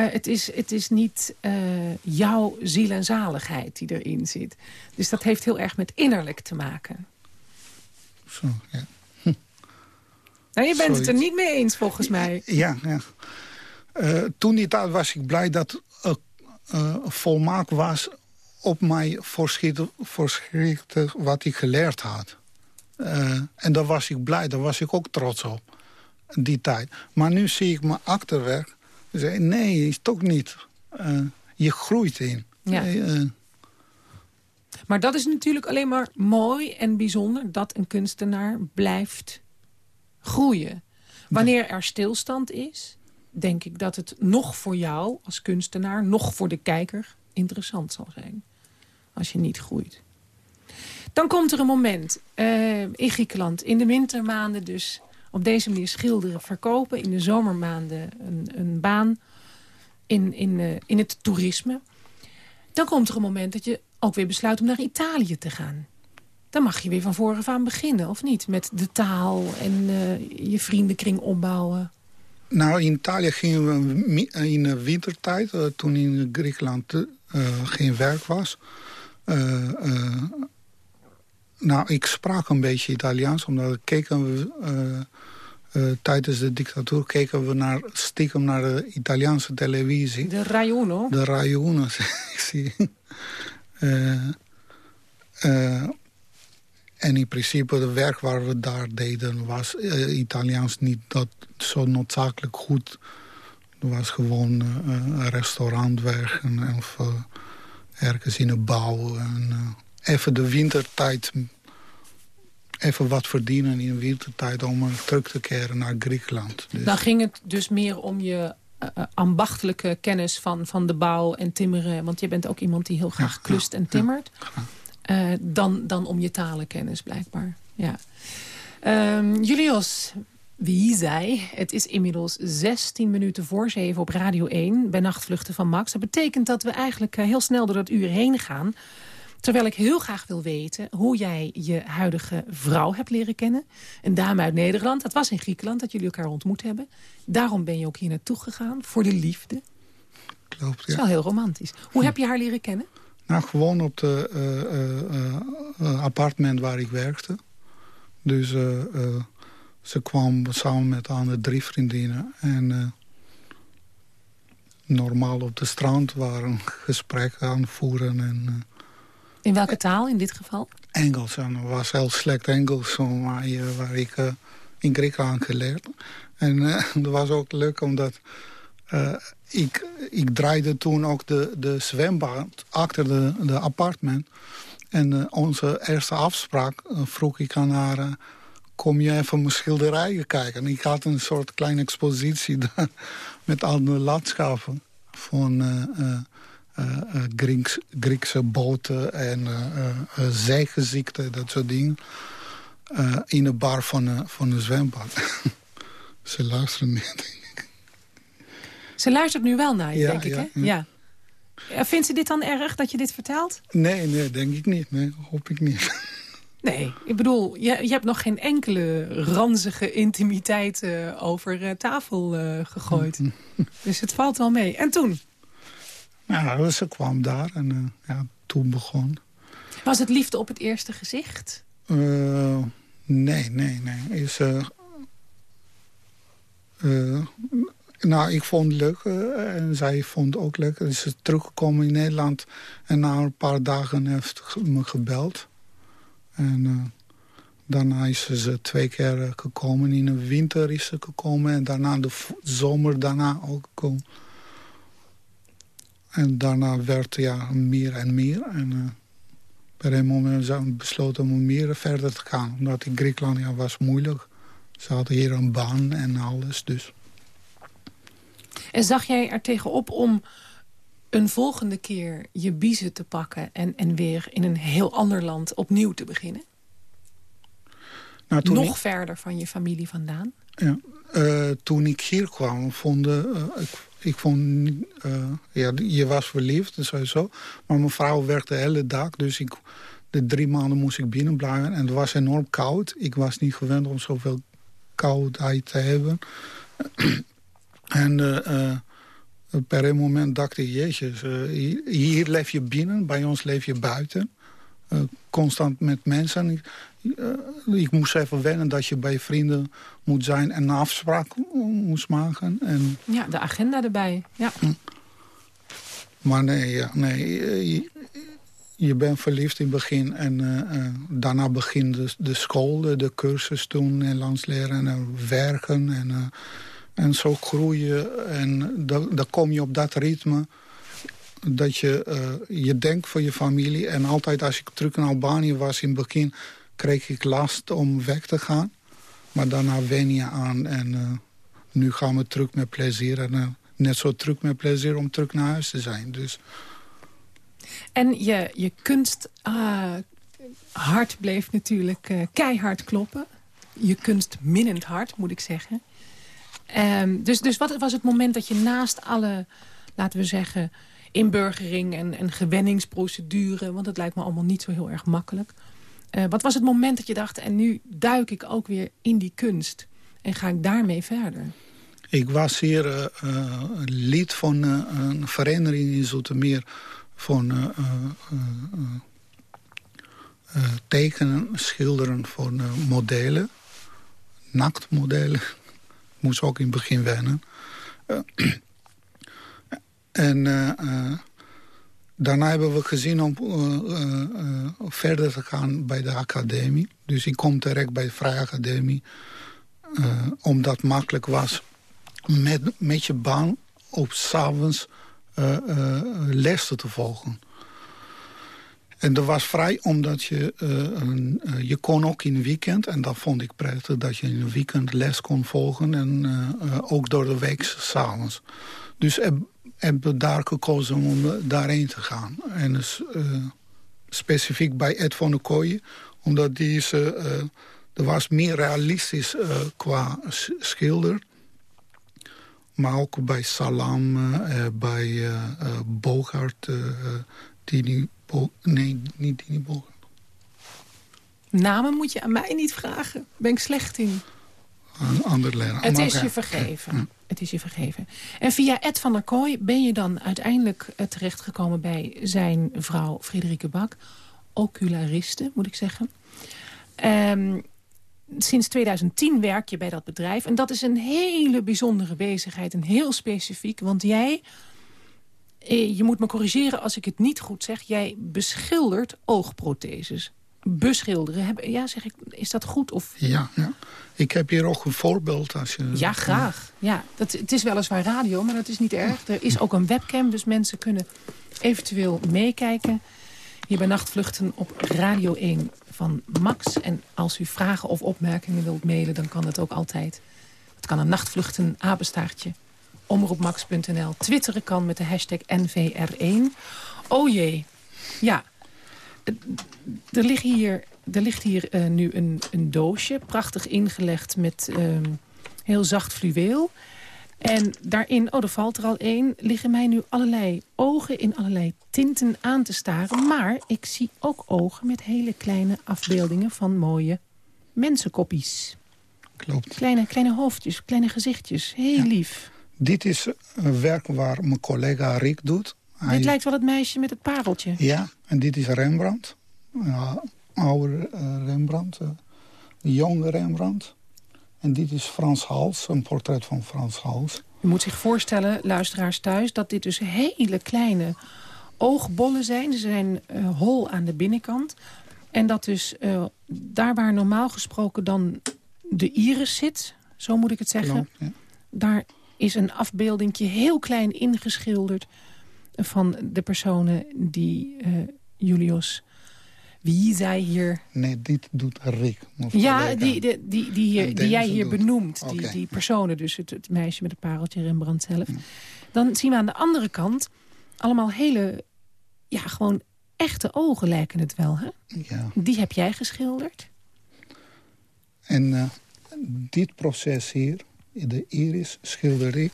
het, is, het is niet jouw ziel en zaligheid die erin zit. Dus dat heeft heel erg met innerlijk te maken. Zo, ja. Nou, je bent het er niet mee eens, volgens mij. Ja, ja. Uh, toen die tijd was ik blij dat volmaakt was op mij verschrikte wat ik geleerd had. en daar was ik blij, daar was ik ook trots op. Die tijd. Maar nu zie ik mijn achterwerk. Zeg, nee, is toch niet. je groeit in. Ja. maar dat is natuurlijk alleen maar mooi en bijzonder... dat een kunstenaar blijft groeien. Wanneer er stilstand is denk ik dat het nog voor jou als kunstenaar... nog voor de kijker interessant zal zijn. Als je niet groeit. Dan komt er een moment uh, in Griekenland, in de wintermaanden dus... op deze manier schilderen, verkopen. In de zomermaanden een, een baan in, in, uh, in het toerisme. Dan komt er een moment dat je ook weer besluit om naar Italië te gaan. Dan mag je weer van voren aan beginnen, of niet? Met de taal en uh, je vriendenkring opbouwen. Nou, in Italië gingen we in de wintertijd, uh, toen in Griekenland geen werk was. Nou, ik sprak een beetje Italiaans, omdat keken we... tijdens de dictatuur keken we naar, stiekem naar de Italiaanse televisie. De Raiuno? De Raiuno, zie en in principe, het werk waar we daar deden... was uh, Italiaans niet dat zo noodzakelijk goed. Het was gewoon uh, een restaurantwerk en, of uh, ergens in de bouw. En, even de wintertijd... Even wat verdienen in wintertijd om terug te keren naar Griekenland. Dus. Dan ging het dus meer om je ambachtelijke kennis van, van de bouw en timmeren. Want je bent ook iemand die heel graag klust en timmert. Ja, uh, dan, dan om je talenkennis blijkbaar. Ja. Um, Julius, wie zei, het is inmiddels 16 minuten voor 7 op Radio 1... bij Nachtvluchten van Max. Dat betekent dat we eigenlijk heel snel door dat uur heen gaan. Terwijl ik heel graag wil weten hoe jij je huidige vrouw hebt leren kennen. Een dame uit Nederland. Het was in Griekenland dat jullie elkaar ontmoet hebben. Daarom ben je ook hier naartoe gegaan, voor de liefde. Klopt, Dat is wel heel romantisch. Hoe heb je haar leren kennen? Nou, gewoon op het uh, appartement waar ik werkte. Dus ze kwam samen met andere drie vriendinnen. En normaal op de strand waren gesprekken aan voeren. En, in welke taal in dit geval? Engels. En was heel slecht Engels, waar, ik in Griekenland geleerd. En dat was ook leuk, omdat ik, ik draaide toen ook de, de zwembad achter de, de appartement. En onze eerste afspraak vroeg ik aan haar... Kom je even mijn schilderijen kijken? En ik had een soort kleine expositie met al de landschappen van Grieks, Griekse boten en zeegezichten, dat soort dingen. in de bar van, van een zwembad. Ze luisteren niet, ze luistert nu wel naar je, denk ik, hè? Ja. Vindt ze dit dan erg, dat je dit vertelt? Nee, nee, denk ik niet. Nee, hoop ik niet. Nee, ik bedoel, je, je hebt nog geen enkele ranzige intimiteit uh, over uh, tafel uh, gegooid. dus het valt wel mee. En toen? Nou, ze kwam daar en ja, toen begon. Was het liefde op het eerste gezicht? nee, nee, nee. Is, nou, ik vond het leuk uh, en zij vond het ook leuk. Ze is teruggekomen in Nederland en na een paar dagen heeft me gebeld. En uh, daarna is ze twee keer eh, gekomen. In de winter is ze gekomen en daarna de zomer daarna ook gekomen. En daarna werd ja meer en meer. En uh, per een moment zijn we besloten om meer verder te gaan. Omdat in Griekenland ja, was moeilijk. Ze hadden hier een baan en alles, dus... En zag jij er tegenop om een volgende keer je biezen te pakken... en, en weer in een heel ander land opnieuw te beginnen? Nou, Nog verder van je familie vandaan? Ja, uh, toen ik hier kwam, vond uh, ik, ik vond... Uh, ja, je was verliefd, sowieso. Maar mijn vrouw werkte de hele dag, dus ik, de drie maanden moest ik binnen blijven. En het was enorm koud. Ik was niet gewend om zoveel koudheid te hebben. En uh, per een moment dacht ik, jezus, hier leef je binnen, bij ons leef je buiten. Uh, constant met mensen. Ik, ik, moest even wennen dat je bij vrienden moet zijn en een afspraak moest maken. En... Ja, de agenda erbij, ja. Hm. Maar nee, ja, nee je, je, bent verliefd in het begin en daarna begint de, de school, de, cursus toen, Nederlands leren en werken en en zo groei je en dan, kom je op dat ritme dat je, uh, je denkt voor je familie. En altijd als ik terug in Albanië was in het begin... kreeg ik last om weg te gaan. Maar daarna wen je aan en uh, nu gaan we terug met plezier. En uh, net zo terug met plezier om terug naar huis te zijn. Dus... En je, je kunst hart bleef natuurlijk keihard kloppen. Je kunst minnend hart, moet ik zeggen. Um, dus, dus wat was het moment dat je naast alle, laten we zeggen... inburgering en, en gewenningsprocedure... want het lijkt me allemaal niet zo heel erg makkelijk... Uh, wat was het moment dat je dacht... en nu duik ik ook weer in die kunst... en ga ik daarmee verder? Ik was hier uh, uh, lid van een vereniging in Zoetermeer... van tekenen, schilderen van modellen. Naktmodellen moest ook in het begin wennen. Uh, en uh, daarna hebben we gezien om verder te gaan bij de academie. Dus ik kom direct bij de Vrije Academie. omdat het makkelijk was met, met je baan op s'avonds lessen te volgen. En dat was vrij omdat je, uh, je kon ook in het weekend... en dat vond ik prettig, dat je in een weekend les kon volgen... en uh, ook door de week s'avonds. Dus hebben daar gekozen om daarheen te gaan. En dus, specifiek bij Ed van der Kooijen... omdat die is, er was meer realistisch qua schilder... Maar ook bij Salam, bij Bogart, die Bo nee, niet Dini Bogen. Namen moet je aan mij niet vragen. Ben ik slecht in. Een ander leraar. Het is je vergeven. Het is je vergeven. En via Ed van der Kooi ben je dan uiteindelijk eh, terechtgekomen... bij zijn vrouw Frederike Bak. Oculariste, moet ik zeggen. Ehm, sinds 2010 werk je bij dat bedrijf. En dat is een hele bijzondere bezigheid. En heel specifiek. Want jij, eh, je moet me corrigeren als ik het niet goed zeg... jij beschildert oogprotheses. Beschilderen. Heb- Ja, zeg ik, is dat goed? Of Ja, ja. Ik heb hier ook een voorbeeld. Als je, ja, graag. Ja, dat, het is weliswaar radio, maar dat is niet erg. Er is ook een webcam, dus mensen kunnen eventueel meekijken. Hier bij Nachtvluchten op Radio 1 van Max. En als u vragen of opmerkingen wilt mailen, dan kan dat ook altijd. Het kan een Nachtvluchten apenstaartje. Omroepmax.nl. Twitteren kan met de hashtag NVR1. Oh jee. Ja, er ligt hier, er ligt hier eh, nu een, een doosje, prachtig ingelegd met ehm, heel zacht fluweel. En daarin, oh, er valt er al één, liggen mij nu allerlei ogen in allerlei tinten aan te staren. Maar ik zie ook ogen met hele kleine afbeeldingen van mooie mensenkoppies. Klopt. Kleine, kleine hoofdjes, kleine gezichtjes. Heel lief. Dit is een werk waar mijn collega Rick doet. Hij- Dit lijkt wel het meisje met het pareltje. Ja, en dit is Rembrandt. Ja, oude eh, Rembrandt. eh, jonge Rembrandt. En dit is Frans Hals, een portret van Frans Hals. U moet zich voorstellen, luisteraars thuis... dat dit dus hele kleine oogbollen zijn. Ze zijn eh, hol aan de binnenkant. En dat dus daar waar normaal gesproken dan de iris zit... zo moet ik het zeggen... Klopt, ja. daar is een afbeeldingje heel klein ingeschilderd... van de personen die eh, Julius... Wie zij hier Nee, dit doet Rick. ja, die, die, die, die, hier- En die jij hier doet. benoemt. Die, die personen, dus het, het meisje met het pareltje, Rembrandt zelf. Dan zien we aan de andere kant allemaal hele, ja, gewoon echte ogen lijken het wel, hè? Ja. Die heb jij geschilderd. En eh, dit proces hier, de iris, schilder ik.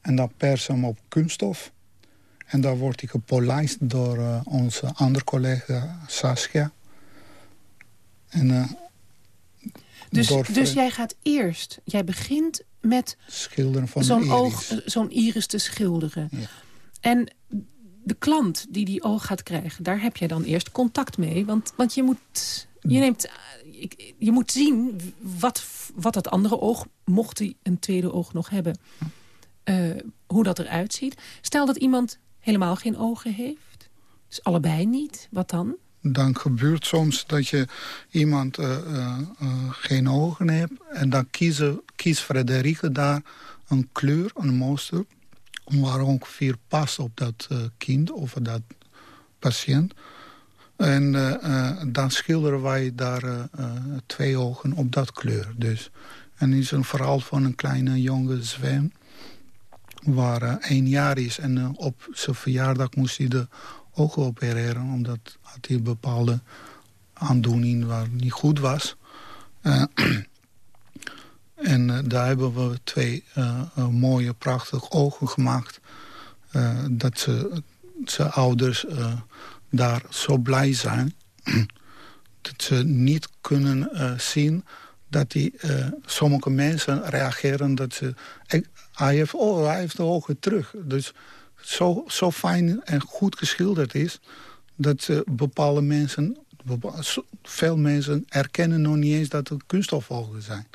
En dan pers hem op kunststof. En dan wordt hij gepolijst door eh, onze andere collega Saskia. En eh, Dus, door dus jij gaat eerst, jij begint met schilderen van de zo'n oog, zo'n iris te schilderen. En de klant die die oog gaat krijgen, daar heb jij dan eerst contact mee. Want, want je moet... Je, neemt, eh, ik- je moet zien wat, wat het andere oog, mocht hij een tweede oog nog hebben, eh, hoe dat eruit ziet. Stel dat iemand helemaal geen ogen heeft, dus allebei niet, wat dan? Dan gebeurt soms dat je iemand eh, eh, geen ogen hebt. En dan kiezen, kiest Frederike daar een kleur, een monster... waar ongeveer past op dat kind of dat patiënt. En dan schilderen wij daar twee ogen op dat kleur. Dus. En is een verhaal van een kleine jonge zwem... waar eh, één jaar is en eh, op zijn verjaardag moest hij de ogen opereren... omdat had hij bepaalde aandoening waar niet goed was. Eh, en daar hebben we twee mooie, prachtige ogen gemaakt. dat ze, zijn ouders daar zo blij zijn... dat ze niet kunnen zien dat die, sommige mensen reageren dat ze... Hij, heeft, hij heeft de ogen terug. Dus zo, zo fijn en goed geschilderd is... dat eh, bepaalde mensen, bepa- veel mensen herkennen nog niet eens dat het kunststofogen zijn.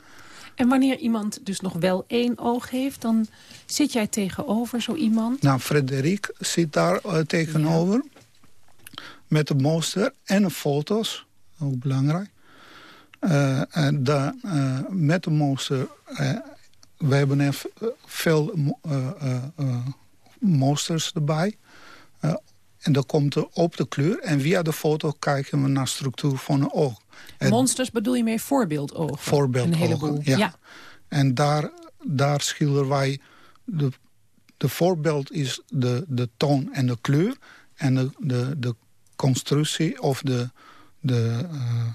En wanneer iemand dus nog wel één oog heeft, dan zit jij tegenover zo iemand. Nou, Frederik zit daar eh, tegenover met de monster en de foto's, ook belangrijk. Eh, en eh, met de monster, we hebben er v- veel eh, eh, eh, monsters erbij. Eh, en dan komt er op de kleur en via de foto kijken we naar de structuur van een oog. Monsters bedoel je meer voorbeeldogen? Voorbeeldogen, Een heleboel. ja. En daar, daar schilderen wij... De, de voorbeeld is de, de toon en de kleur. En de, de, de constructie of de... de, eh,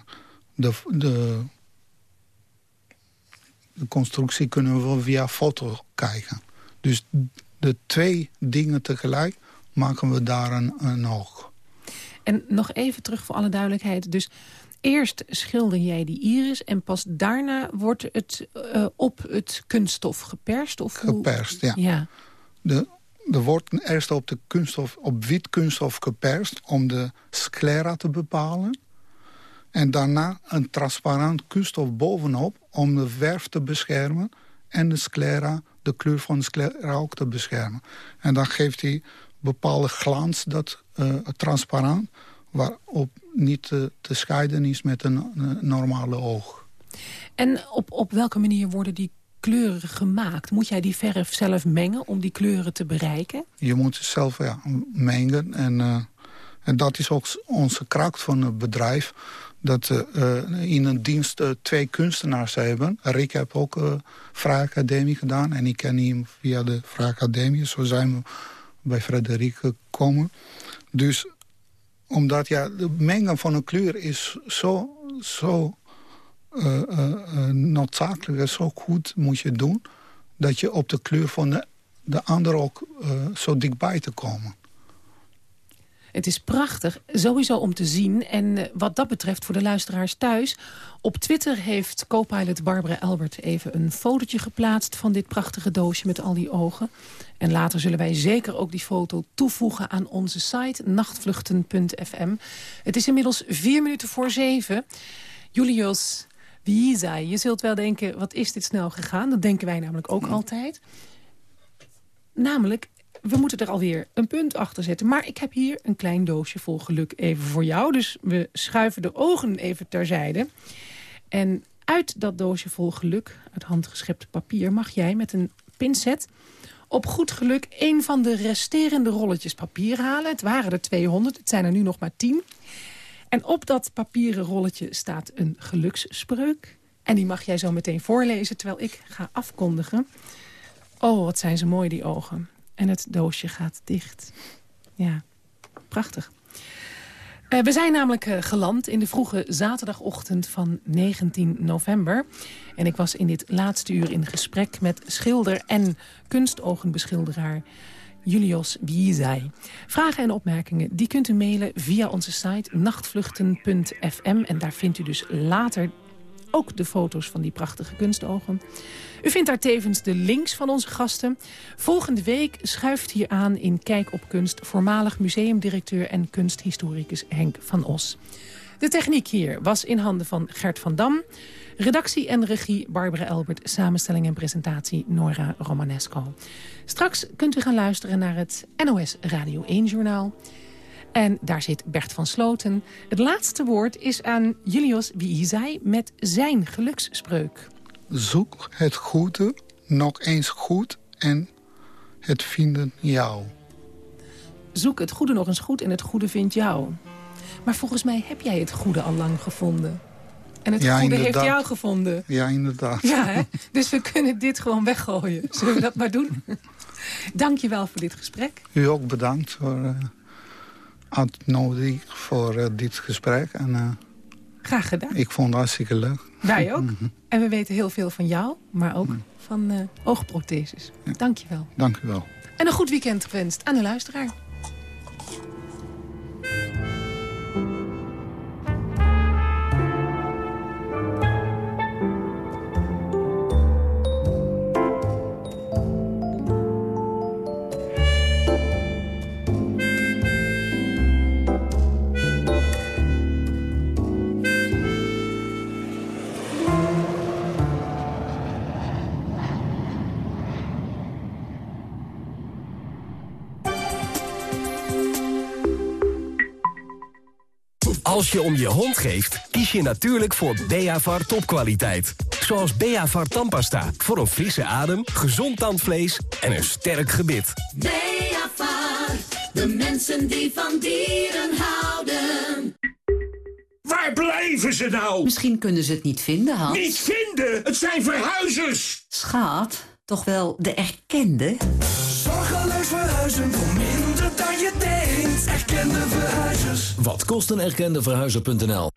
de, de, de constructie kunnen we via foto kijken. Dus de twee dingen tegelijk maken we daar een, een oog. En nog even terug voor alle duidelijkheid. Dus eerst schilder jij die iris en pas daarna wordt het uh, op het kunststof geperst? Of geperst, ja. ja. De, er wordt eerst op, de kunststof, op wit kunststof geperst om de sclera te bepalen. En daarna een transparant kunststof bovenop om de verf te beschermen... en de sclera, de kleur van de sclera ook te beschermen. En dan geeft hij bepaalde glans, dat uh, transparant... waarop niet te, te scheiden is met een, een normale oog. En op, op welke manier worden die kleuren gemaakt? Moet jij die verf zelf mengen om die kleuren te bereiken? Je moet het zelf ja, mengen. En, uh, en dat is ook onze kracht van het bedrijf dat uh, in een dienst uh, twee kunstenaars hebben. Rick heb ook uh, Vrij Academie gedaan en ik ken hem via de Vrij Academie. Zo zijn we bij Frederik gekomen. Dus omdat ja, de mengen van een kleur is zo, zo noodzakelijk en zo goed moet je doen... dat je op de kleur van de, de ander ook zo dichtbij te komen. Het is prachtig, sowieso om te zien. En uh, wat dat betreft voor de luisteraars thuis... op Twitter heeft co-pilot Barbara Albert even een fotootje geplaatst... van dit prachtige doosje met al die ogen. En later zullen wij zeker ook die foto toevoegen aan onze site... nachtvluchten.fm. Het is inmiddels vier minuten voor zeven. Julius, wie zei? Je zult wel denken, wat is dit snel gegaan? Dat denken wij namelijk ook altijd. Namelijk, we moeten er alweer een punt achter zetten. Maar ik heb hier een klein doosje vol geluk even voor jou. Dus we schuiven de ogen even terzijde. En uit dat doosje vol geluk, uit handgeschept papier... mag jij met een pincet op goed geluk een van de resterende rolletjes papier halen. Het waren er 200, het zijn er nu nog maar 10. En op dat papieren rolletje staat een geluksspreuk. En die mag jij zo meteen voorlezen terwijl ik ga afkondigen. Oh, wat zijn ze mooi, die ogen. En het doosje gaat dicht. Ja, prachtig. Uh, we zijn namelijk uh, geland in de vroege zaterdagochtend van 19 november. En ik was in dit laatste uur in gesprek met schilder en kunstogenbeschilderaar Julius Biezai. Vragen en opmerkingen die kunt u mailen via onze site nachtvluchten.fm. En daar vindt u dus later ook de foto's van die prachtige kunstogen. U vindt daar tevens de links van onze gasten. Volgende week schuift hier aan in Kijk op Kunst... voormalig museumdirecteur en kunsthistoricus Henk van Os. De techniek hier was in handen van Gert van Dam. Redactie en regie Barbara Elbert. Samenstelling en presentatie Nora Romanesco. Straks kunt u gaan luisteren naar het NOS Radio 1-journaal. En daar zit Bert van Sloten. Het laatste woord is aan Julius Wiezai met zijn geluksspreuk. Zoek het goede nog eens goed en het vinden jou. Zoek het goede nog eens goed en het goede vindt jou. Maar volgens mij heb jij het goede al lang gevonden. En het goede heeft jou gevonden. Ja, inderdaad. Ja, hè? Dus we kunnen dit gewoon weggooien. Zullen we dat maar doen? Dank je wel voor dit gesprek. U ook bedankt voor uh, uitnodiging voor uh, dit gesprek. En, uh, Graag gedaan. Ik vond het hartstikke leuk. Wij ook. En we weten heel veel van jou, maar ook van uh, oogprotheses. Dank je wel. Dank u wel. En een goed weekend gewenst aan de luisteraar. Als je om je hond geeft, kies je natuurlijk voor Beavar topkwaliteit. Zoals Beavar tandpasta, voor een frisse adem, gezond tandvlees en een sterk gebit. Beavar, de mensen die van dieren houden. Waar blijven ze nou? Misschien kunnen ze het niet vinden, Hans. Niet vinden? Het zijn verhuizers! Schaat, toch wel de erkende? Zorgeloos verhuizen Wat kost een erkende verhuizer.nl?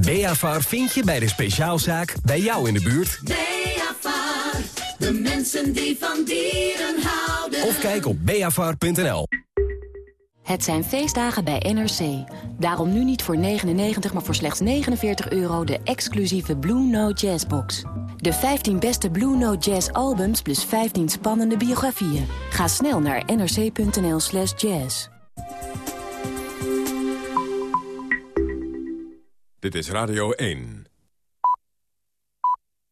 Beafar vind je bij de speciaalzaak bij jou in de buurt. Beavar, de mensen die van dieren houden. Of kijk op beafar.nl. Het zijn feestdagen bij NRC. Daarom nu niet voor 99, maar voor slechts 49 euro de exclusieve Blue Note Jazz box. De 15 beste Blue Note Jazz albums plus 15 spannende biografieën. Ga snel naar nrc.nl slash jazz. Dit is Radio 1.